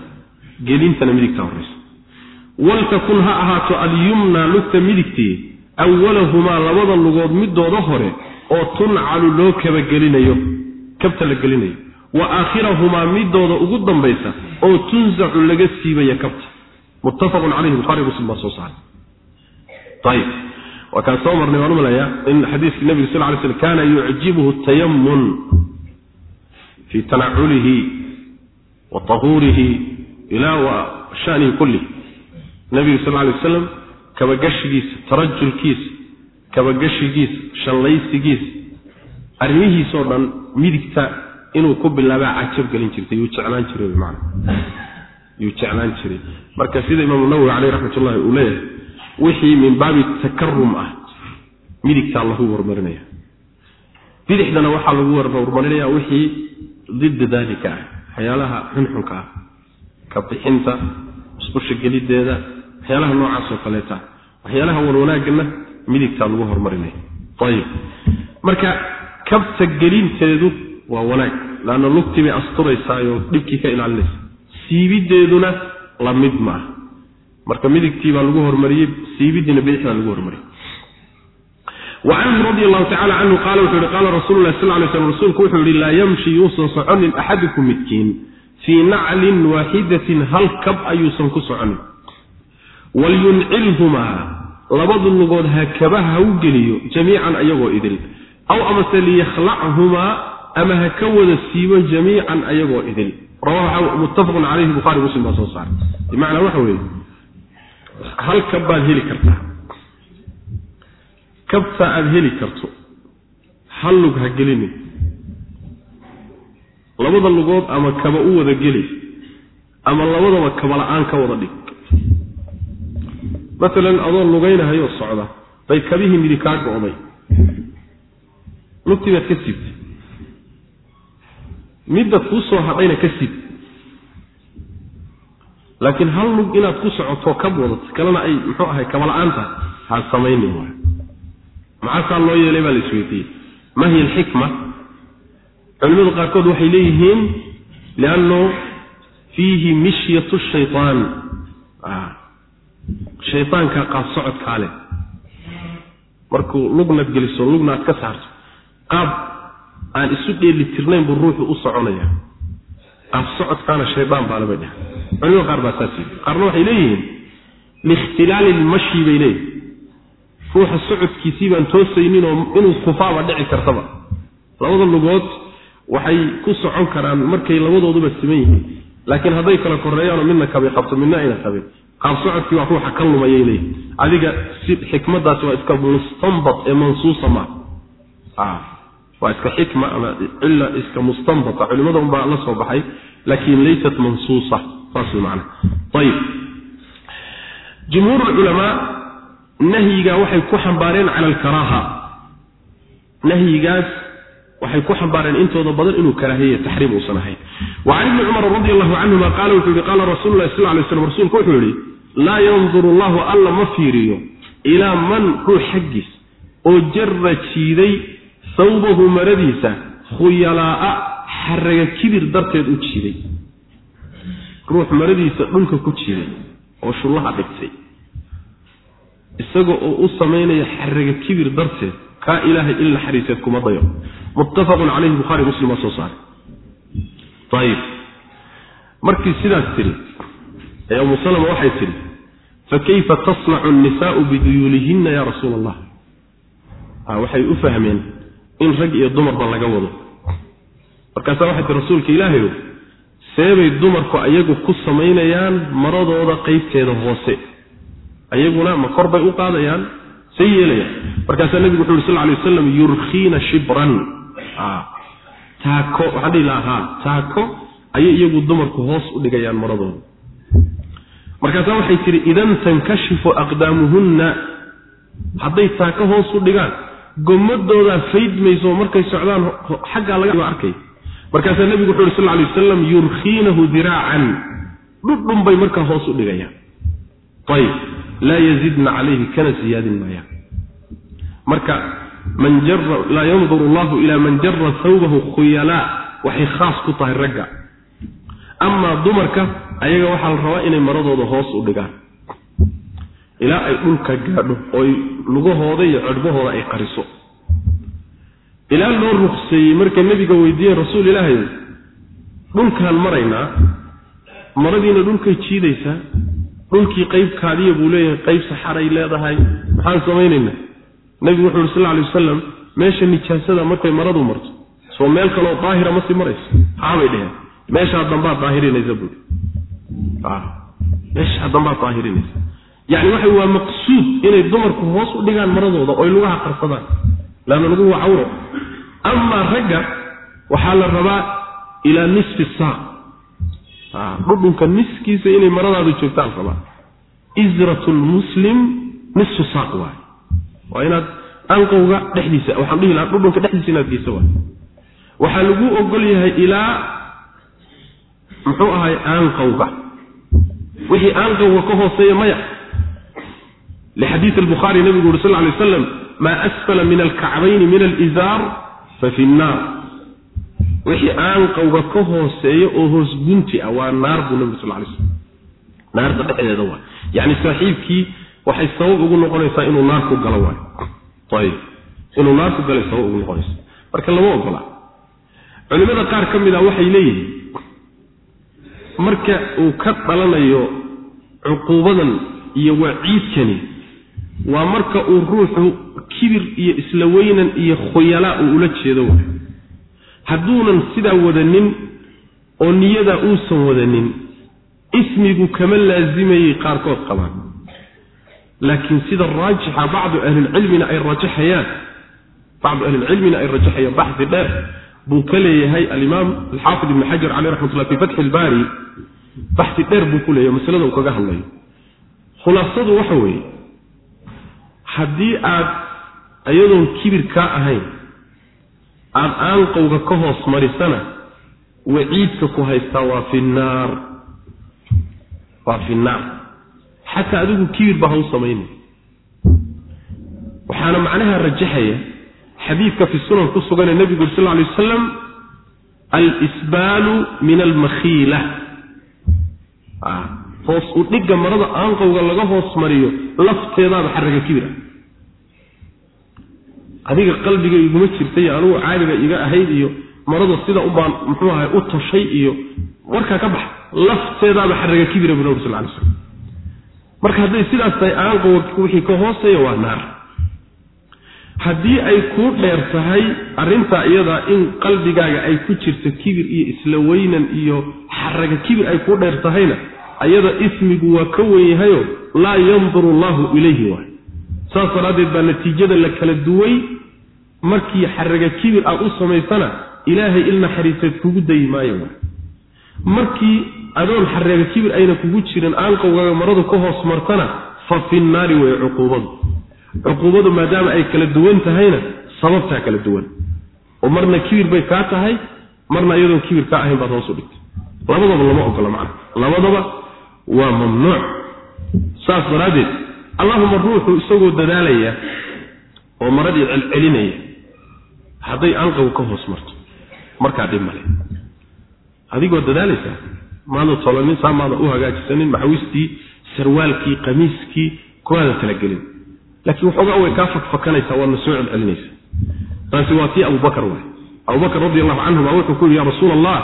gelintana midigtaa horeysa waltakun ha ahaato alyumna lugta midigtii awalahumaa labada lugood midooda hore oo tuncalu loo kabagelinayo kabta la gelinayo wa aakhirahumaa midooda ugu dambaysa oo tunsacu laga siibaya kabta muttafaqun calayhi bukhari muslim baa soo saaray. Ayib waa kaan soo marnay waan u in xadiiskii nebiga sal ly slm kana yucjibuhu tayamun fii tanaculihi wa tahuurihi ilaa wa shanihi kulih nebiga sal lay wasalam kabagashigiisa tarajulkiisa kabagashigiisa shallaysigiisa arrimihiisoo dhan midigta inuu ku bilaabaa cajab gelin jirtay yuu jeclaan jiray man yuu jeclaan jiray. Marka sida imaamu nawowi caleyh raxmat ullahi uu leeyahay wixii min baabi takarum ah midigtaa lagu horumarinaya bidixdana waxaa lagu horumarinaya wixii didda daalika ah waxyaalaha xunxunka ah ka bixinta musqusha gelideeda waxyaalaha noocaasoo kaleeta waxyaalaha wanwanaagana midigtaa lagu horumarinaya ayib marka kabta gelinteedu waa wanaag laanna lugtii bay asturaysaayoo dhibkii ka ilaalinaysa siibideeduna la mid maaha marka midigtii baa lagu hormariyey siibidiina bidixdaa lagu hormariyey. Wa canhu radi allahu tacala canhu qaala wuxuu yihi qaala rasuulu sal lay slm rasuulku wuxuu yihi laa yamshi yuusan soconin axadukum midkiin. Fii naclin waaxidatin hal kab ayuusan ku soconin. Walyuncilhumaa labadu lugood ha kabaha ha u geliyo jamiican ayagoo idil. Aw amase liyakhlachumaa ama ha ka wada siibo jamiican ayagoo idil muttafaqun calayhi buhari muslim baa soo saaray. Bimacnaa waxa weeye hal baad heli kartaa? Kabta aada heli karto hal lug ha gelinin labada lugood ama kaba u wada geli ama labadaba kaba la'aan ka wada dhig. Maalan adoo lugaynahayoo socda bay kabihii midi kaa go'day. Lugtii baad ka siibtay midda kuu soo hadhayna ka siib laakiin hal lug inaad ku socoto kab wadato kalena ay muxuu ahay kaba la'aanta ha samaynin waay maxaasaa loo yeelay baa la isweydiiyey ma hiya alxikma culimadu qaarkood waxay leeyihiin liannu fiihi mishyatu shaytaan. Shaytaanka qaab socodkaa leh. Markuu lugnaad geliso lugna aad ka saarto qaab aan isu dheeli tirnayn buu ruuxu u soconaya qaab socodkaana shaydaan baa laba dheh culimada qaar baa saas yii qaarna waxay leeyihiin liikhtilaali ilmashyi bay leeyihiin ruuxa socodkiisii baan toosaynin oo inuu kufaaba dhici kartaba. Labada lugood waxay ku socon karaan markay labadooduba siman yihiin. Laakiin hadday kala koreeyaanoo midna kabay qabto midna ayna qabin qaab socodkii waa ruuxa ka lumayay leeyihiin adiga si xikmadaasi waa iska mustanbat ee mansuusa maa waa iska xikma ama cilla iska mustanbata. Culimada unbaa la soo baxay laakiin laysat mansuusa. Saas way ayib jumhuur culamaa nahyigaa waxay ku xambaareen cala alkaraaha. Nahyigaas waxay ku xambaareen intooda badan inuu karaahiye taxriim uusan ahayn. Wa can ibni cumar radi allahu canhuma qaala wuxuu yihi qaala rasuulu lahi sal lay slam rasuulku wuxuu yihi laa yanduru allahu alla ma fiiriyo ilaa man ruux xaggiis oo jara jiiday sawbahu maradiisa khuyalaa'a xaraga kibir darteed u jiiday ruux maradiisa dhulka ku jiiday oo shullaha dhigtay. Isaga oo u samaynaya xaraga kibir darteed kaa ilaahay in naxariiseed kuma dayo. Muttafaqun calayhi bukhaari muslim waa soo saaray. Ayib markii sidaas tidhi ee umu salama waxay tidhi fakayfa tasnacu annisaau biduyuulihinna ya rasuula allah waxay u fahmeen in rag iyo dumarba laga wado. Markaasaa waxay tii rasuulka ilaahayow seebay dumarku ayagu ku samaynayaan maradooda qeybteeda hoose. Ayaguna ma kor bay u qaadayaan say yeelayaan. Markaasaa nebigu wuxu uhi sal lay wasalam yurkiina shibran. Taako waxaan dhihi lahaa taako ayay iyagu dumarku hoos u dhigayaan maradooda. Markaasaa waxay tihi idan tankashifu aqdaamuhunna hadday taako hoos u dhigaan gomadoodaa faydmayso markay socdaan xaggaa laga arkay. Markaasaa nebigu wuxu uhi sal lay wasalam yurkiinahu diraacan. Dhudhun bay markaa hoos u dhigayaan. Ayib laa yazidna calayhi kana siyaadin maayaan. Marka man jara laa yanduru allahu ilaa man jara thawbahu khuyalaa waxay khaas ku tahay ragga. Amaa dumarka ayaga waxaa la rabaa inay maradooda hoos u dhigaan ilaa ay dhulka gaadho ooy lugahooda iyo codhbahooda ay qariso. Ilaa loo ruqseeyey marka nebiga weydiiyey rasuul ilaahay dhulkaan maraynaa maradiina dhulkay jiidaysaa dhulkii qayb kaadiya buu leeyahay qayb saxaray leedahay. Maxaan samaynaynaa? Nebigu wuxu uri sal alay wasalam meesha nijaasada markay maradu marto soo meel kaloo daahira ma sii marayso. Haabay dheheen meeshaa dambaad daahirinaysa buui meeshaa dambaad daahirinaysa yani waxa waa maqsuud inay dumarku hoos u dhigaan maradooda oy lugaha qarsadaan. Laanna lagu waa cawro amaa ragga waxaa la rabaa ilaa nisfi saaq dhudhunka niskiisa inay maradaadu joogtaan rabaa. Israt lmuslim nisfu saaq waay waa inaad anqowga dhexdiisa waxaan dhihi lahaa dhudhunka dhexdiisa inaad geyso waay waxaa lagu ogol yahay ilaa muxuu ahay aanqowga wixii aanqowga ka hooseeya maya sal lay aslam maa asfala min alkacbayni min alizaar fa fi nnaar wixii aanqowga ka hooseeya oo hoos gunti ah waa naar buu nabigu sal lay slam naarta dhexdeeda waay yacni saaxiibkii waxay sabab ugu noqonaysaa inuu naar ku galo waay ayib inuu naar ku galay sabab ugu noqonaysa marka lama ogola culimada qaar ka mid a waxay leeyihiin marka uu ka dhalanayo cuquubadan iyo waciidkani waa marka uu ruuxu kibir iyo isla weynan iyo khuyalaa uu ula jeedo. Hadduunan sidaa wadanin oo niyadaa uusan wadanin ismigu kama laasimayay qaarkood qabaan. Laakiin sida raajixa bacdu ahlilcilmina ay rajaxayaan bacdu ahlilcilmina ay rajaxayaan baxdi dheer buu ka leeyahay alimaam alxaafid ibni xajar caleyh raxmatullah fi fatxi ilbaari baxdi dheer buu ku leeyahay masalada uu kaga hadlayo. Khulaasadu waxa weeye haddii aad iyadoon kibir kaa ahayn aada aanqowga ka hoos marisana waciidka ku haystaa waa fi naar waa fi naar xataa adigu kibirba ha u samayna waxaana macnaha rajaxaya xadiidka fi sunan ku suganee nebigu uri sal lla alay wasalam alsbaalu min almakhiila hoos u dhigga marada aanqowga laga hoos mariyo lafteedaaba xaraga kibir ah adiga qalbiga iguma jirtay anugu caadiga iga ahayd iyo marada sida ubaan muxuu ahay u toshay iyo warkaa ka bax lafteedaaba xaraga kibira bu nabur sal lay slam marka hadday sidaas tahay aanqowga wixii ka hooseeya waa naar. Haddii ay kuu dheer tahay arrintaa iyadaa in qalbigaaga ay ku jirto kibir iyo isla weynan iyo xaraga kibir ay kuu dheer tahayna ayada ismigu waa ka wen yahayo laa yanduru allahu ilayhi waay saas daraaddeed baa natiijada la kala duway. Markii xaraga kibir aad u samaysana ilaahay il naxariiseed kugu dayi maayo. Markii adoon xaraga kibir ayna kugu jirin aanqowgaaga maradu ka hoos martana fa fi nnaari cuquubadu. Cuquubadu maadaama ay kala duwan tahayna sababtaa kala duwan. Oo marna kibir bay kaa tahay marna iyadoon kibir kaa ahayn baad hoos u dhigtay. Labadaba lama ogola macna labadaba waa mamnuuc. Saas daraaddeed allahuma ruuxu isagoo dadaalaya oo maradii celcelinaya hadday anqow ka hoos marto markaa dhib male adigoo dadaalaysaa maada tolanin saa maada u hagaajisanin maxawistii sarwaalkii qamiiskii kuwaada talagelin laakiin waxoogaa way kaa fakfakanaysaa waadna soo celcelinaysaa taasi waa tii abubakar waay. Abubakar radi allahu canhu baa wuxuu ku yidhi ya rasuula allah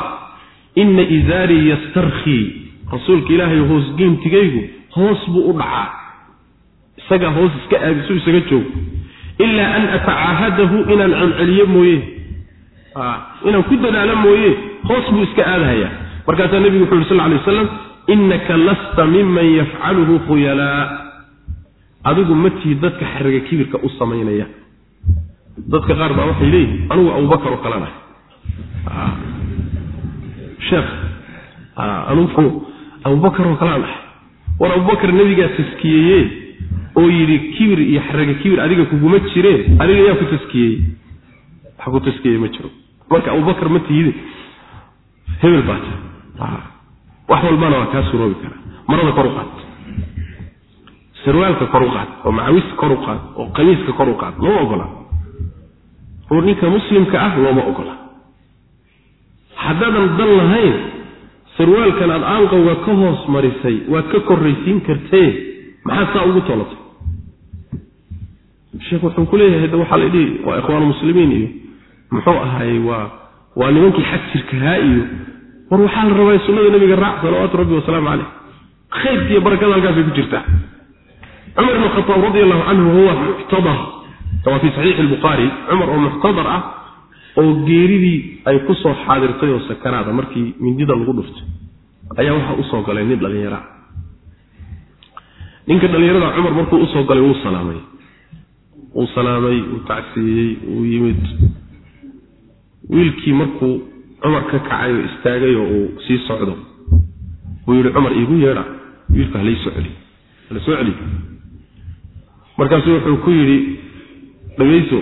ina izaarii yastarkhii. Rasuulka ilaahay hoos geyntigaygu hoos buu u dhacaa isagaa hoos iska aadisu isaga joogo ilaa an atacaahadahu inaan celceliyo mooye. Inaan ku dadaalo mooye hoos buu iska aadahayaa markaasaa nebigu wuxu yuri sal lay wasalam inaka lasta miman yafcaluhu khuyalaa adigu ma tihi dadka xaraga kibirka u samaynaya. Dadka qaar baa waxay leeyihiin anugu abubakar oo kalena sheekh anugu abubakar oo kalaan ah war abubakar nebigaa taskiyeeye oo yidhi kibir iyo xaraga kibir adiga kuguma jireen adiga yaa ku taskiyeeyey wax ku taskiyey ma jiro. Marka abubakar ma tihide hebel baa ta wax walbana waa kaa suroobi karaa marada kor u qaad. Sarwaalka kor u qaad oo macawista kor u qaad oo qamiiska kor u qaad looma ogola. Oo ninka muslimka ah looma ogola. Haddaadan dan lahayn sarwaalkan aad aanqowga ka hoos marisay waad ka korraysiin kartee maxaad saa ugu toolatay sheekh wuxuu ku leeyahay waxaa la dhihi waa ikhwaanu muslimiin iyo muxuu ahaayey waa waa nimankii xag jirkahaa iyo war waxaa la rabaa sunnada nebiga raac salawaatu rabbi wasalaamu caleyh khayrkiiyo barakada halkaasay ku jirtaa. Cumar ibn khataab radi allahu canhu huwa muctadar kama fii saxiixi lbukhaari cumar oo muctadar ah oo geeridii ay ku soo xaadirtay oo sakaraada markii mindida lagu dhuftay ayaa waxaa u soo galay nin dhallinyara ninka dhallinyarada cumar markuu u soo galay wuu salaamay. Wuu salaamay wuu tacsiiyey wuu yimid. Wiilkii markuu cumar ka kacay oo istaagay oo uu sii socdo wuu yidhi cumar iigu yeedha wiilka halaysoo celi hala soo celi markaasuu wuxuu ku yidhi dhagayso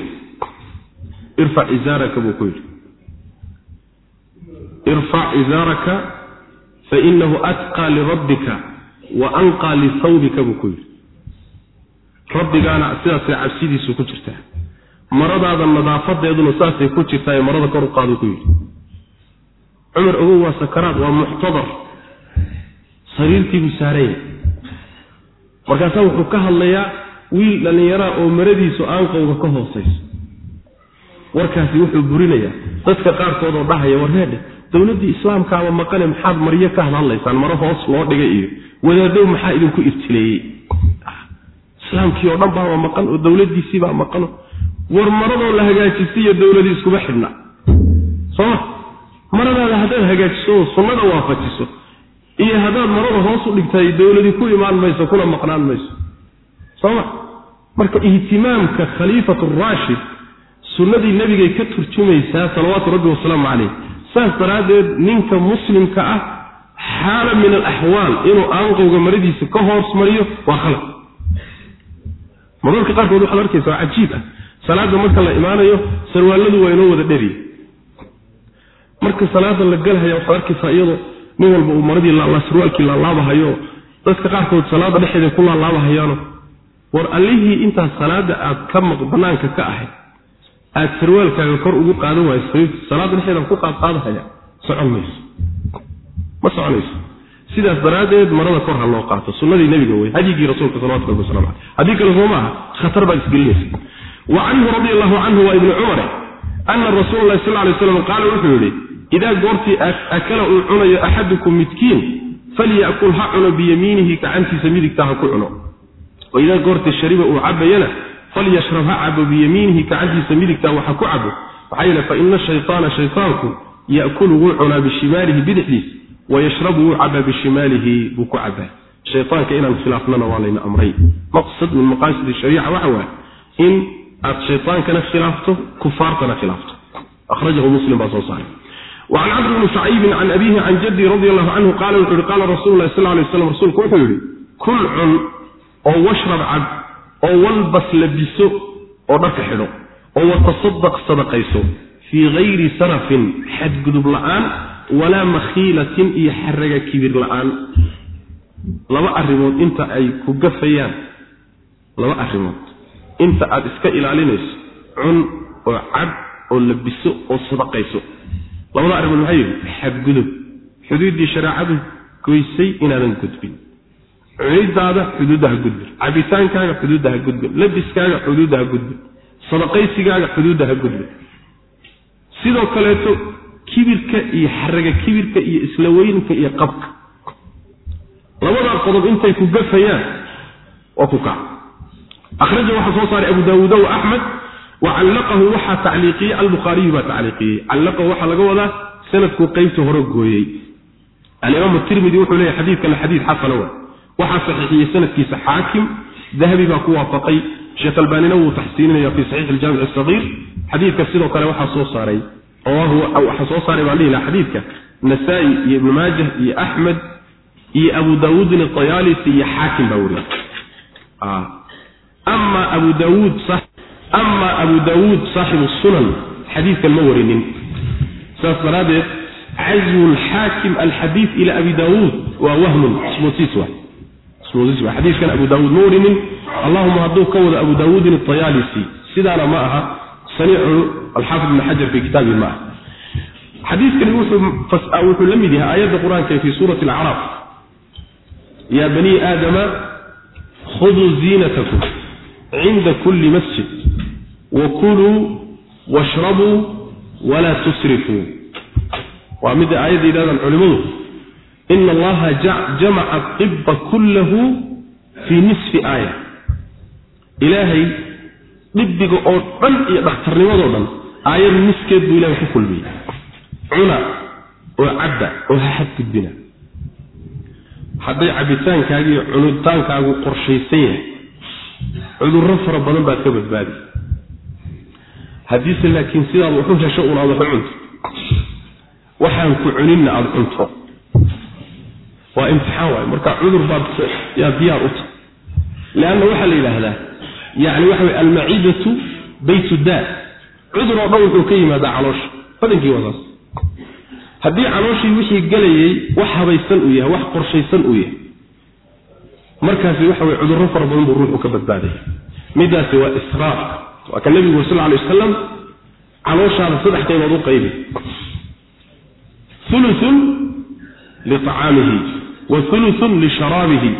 irfac izaaraka buu ku yidhi. Irfac izaaraka fainahu atqaa lirabbika wa anqaa lisawbika buu ku yidhi. Rabbigaana sidaasay cabsidiisu ku jirtaa. Maradaada nadaafadeeduna saasay ku jirtaa marada kor u qaaduu ku yidhi. Cumar ogow waa sakaraad waa muxtadar. Sariirtiibuu saaranya markaasaa wuxuu ka hadlayaa wiil dhallinyaraa oo maradiisu aanqowga ka hoosayso. Warkaasi wuxuu burinayaa. Dadka qaarkood oo dhahaya warreedhe dowladdii islaamkaaba maqane maxaad maryo ka hadhadlaysaan maro hoos loo dhigay iyo wadaadow maxaa idinku ibtileeyey? Islaamkii oo dhan baaba maqan oo dowladdiisiibaa maqano war maradoo la hagaajisiyo dowladii iskuma xidhna. Sooma maradaada haddaad hagaajiso oo sunnada waafajiso iyo haddaad marada hoos u dhigtay dowladii ku imaan mayso kuna maqnaan mayso. Sooma marka ihtimaamka khaliifatu raashid sunnadii nebigay ka turjumaysaa salawaatu rabbi wasalaamu calayh saas daraaddeed ninka muslimka ah xaala min alaxwaal inuu aanqowga maradiisa ka hoos mariyo waa khalad. Mararka qaarkood waxaad arkaysa waa cajiib ah. Salaadda marka la imaanayo sarwaalladu waa inoo wada dheriya marka salaada la galhaya waxaad arkaysaa iyadoo nin walba uu maradii sarwaalkii laalaabahayo dadka qaarkood salaada dhexeeda ku laalaabahayaano war allihii intaas salaada aad ka maq banaanka ka ahayd aad sarwaalkaaga kor ugu qaadan sababti salaada dhexeedaan ku qaadqaadahaya socon mayso ma soconayso sidaas daraaddeed marada kor ha loo qaato sunnadii nebiga wey hadyigii rasuulka salawatu rabbi wasalam caleyh haddii kale soo maaha khatar baad isgelinaysa wa canhu radi allahu canhu waa ibni cumare ana rasuula allahi sal lay slam qaala wuxuu yidhi idaa goortii akala uu cunayo axadukum midkiin falyakul ha cuno biyamiinihi gacantiisa midigta ha ku cuno. Wa idaa goortii shariba uu cabayana falyashrab ha cabo biyamiinihi gacantiisa midigta waxa ku cabo maxaa yeele faina shaytaana shaytaanku yakulu wuu cunaa bishimaalihi bidixdiis wayashrabu wuu cabaa bishimaalihi buu ku cabaa shaytaanka inaan khilaafnana waa layna amray maqsad min maqaasid shariica waxa waaye in aad shaytaankana khilaafto kufaartana khilaafto akhrajahu muslim baa soo saaray وعن عبد بن شعيب عن أبيه عن جدي رضي الله عنه قال وحوري قال رسول الله صلى الله عليه وسلم رسولك وحوري كل عن أو واشرب عب أو والبس لبسه أو نكحله أو وتصدق صدقيسه في غير سرف حد قدب walaa makhiilatin iyo xaraga kibir la'aan. Laba arrimood inta ay ku gafayaan. Laba arrimood. Inta aad iska ilaalinayso cun oo cad oo labiso oo sadaqayso. Labada arrimood maxaa yihi xadgudub. Xuduuddii shareecadu goysay inaadan gudbin. Cunidaada xuduuddaha gudbin. Cabitaankaaga xuduudda ha gudbin. Labiskaaga xuduudda ha gudbin. Sadaqaysigaaga xuduudda ha gudbin. Sidoo kaleeto kibirka iyo xaraga kibirka iyo isla weynka iyo qabka. Labadaa qodob intay ku gafayaan waa ku kac. Akhraja waxaa soo saaray abu daawuuda wa axmed wacallaqahu waxaa tacliiqiyey albukhaariyu baa tacliiqiyey. Callaqahu waxaa laga wadaa sanadkuu qeybta hore gooyey. Alimaamu tirmidi wuxuu leeyahy xadiidkana xadiid xasana wa waxaa saxiixiyey sanadkiisa xaakim dahabi baa ku waafaqay. Sheekh albaanina wuu taxsiininaya fi saxiix aljaamic asagiir xadiidka sidoo kale waxaa soo saaray waxaa soo saaray laha xadiidka. Nasaa-i iyo ibnu maajah iyo axmed iyo abu daawuudin atayaalisi iyo xaakim baa weriya ama abu daawuud ama abu daawuud saaxibu sunan. Xadiidkan ma warinin. Saas daraaddeed cazwu lxaakim alxadiid ila abi daawuud waa wahmun ismoosiis wa ismoosiis wa xadiidkan abu daawuud ma warinin. Allahuma hadduu ka wado abu daawuudin atayaalisi sidaana ma aha saniicu alxaafid ibn xajar fi kitaabihi ma aha xadiidkani wuxuu la mid yahay aayadda qur'aanka ee fi suurati alacraaf. Ya bani aadama khuduu ziinatakum cinda kulli masjid wakuluu washrabuu walaa tusrifuu. Waa midda aayadda yidhahdaan culimmadu ina allaha jamaca iba kullahu fii nisfi aaya. Ilaahay dhibiga oo dhan iyo dhakhtarnimadoo dhan aayad niskeed buu ilahay ku kulmiyey cuna oo cabba oo ha xadgudbina hadday cabbitaankaagu iyo cunitaankaagu qorshaysan yahay cudurro fara badan baad ka badbaadi. Haddiise laakiin sidaad waxu hesho un aad waxu cunto. Waxaan ku cuninna aada cunto. Waa imtixaan waay marka cudur baad yaa diyaar u tahay. Leanna waxaa la yidhaahdaa yani waxa wey almacidatu baytu daa cudur oo dhan wuxuu ka yimaadaa caloosha. Badankii waa saas. Haddii calooshii wixii gelayay wax habaysan uu yahay wax qorshaysan uu yahay. Markaasi waxa weye cudurro fara badan buu ruuxu ka badbaadaya midaasi waa israaf. Waa ka nebigu sal alay wasalam calooshaada saddex qaybood u qaybi. Ulun liacaamihi wa ulun lisharaabihi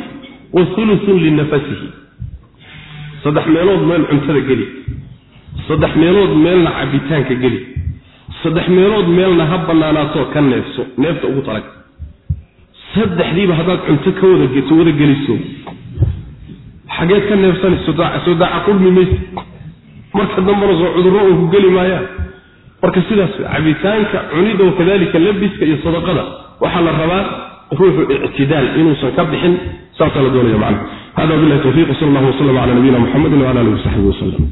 wa ulun linafasihi saddex meelood meel cuntada geli. Saddex meelood meelna cabitaanka geli. Saddex meelood meelna ha banaanaatoo ka neefso neefta ugu talag. Saddexdiiba haddaad cunto ka wada wada geliso. Xageed ka neefsani soo daaca qurmi mayse marka dambana soo cudurro oo ku geli maayaan. Marka sidaas cabitaanka cunida wakadalika labiska iyo sadaqada. Waxaa la rabaa ruuxu ictidaal inuusan ka bixin saasaa la doonaya macna hada wabillahi tawfiiq sal allahu wasalam cala nabiyina muxamedin wala alihi wasaxbihi wasalam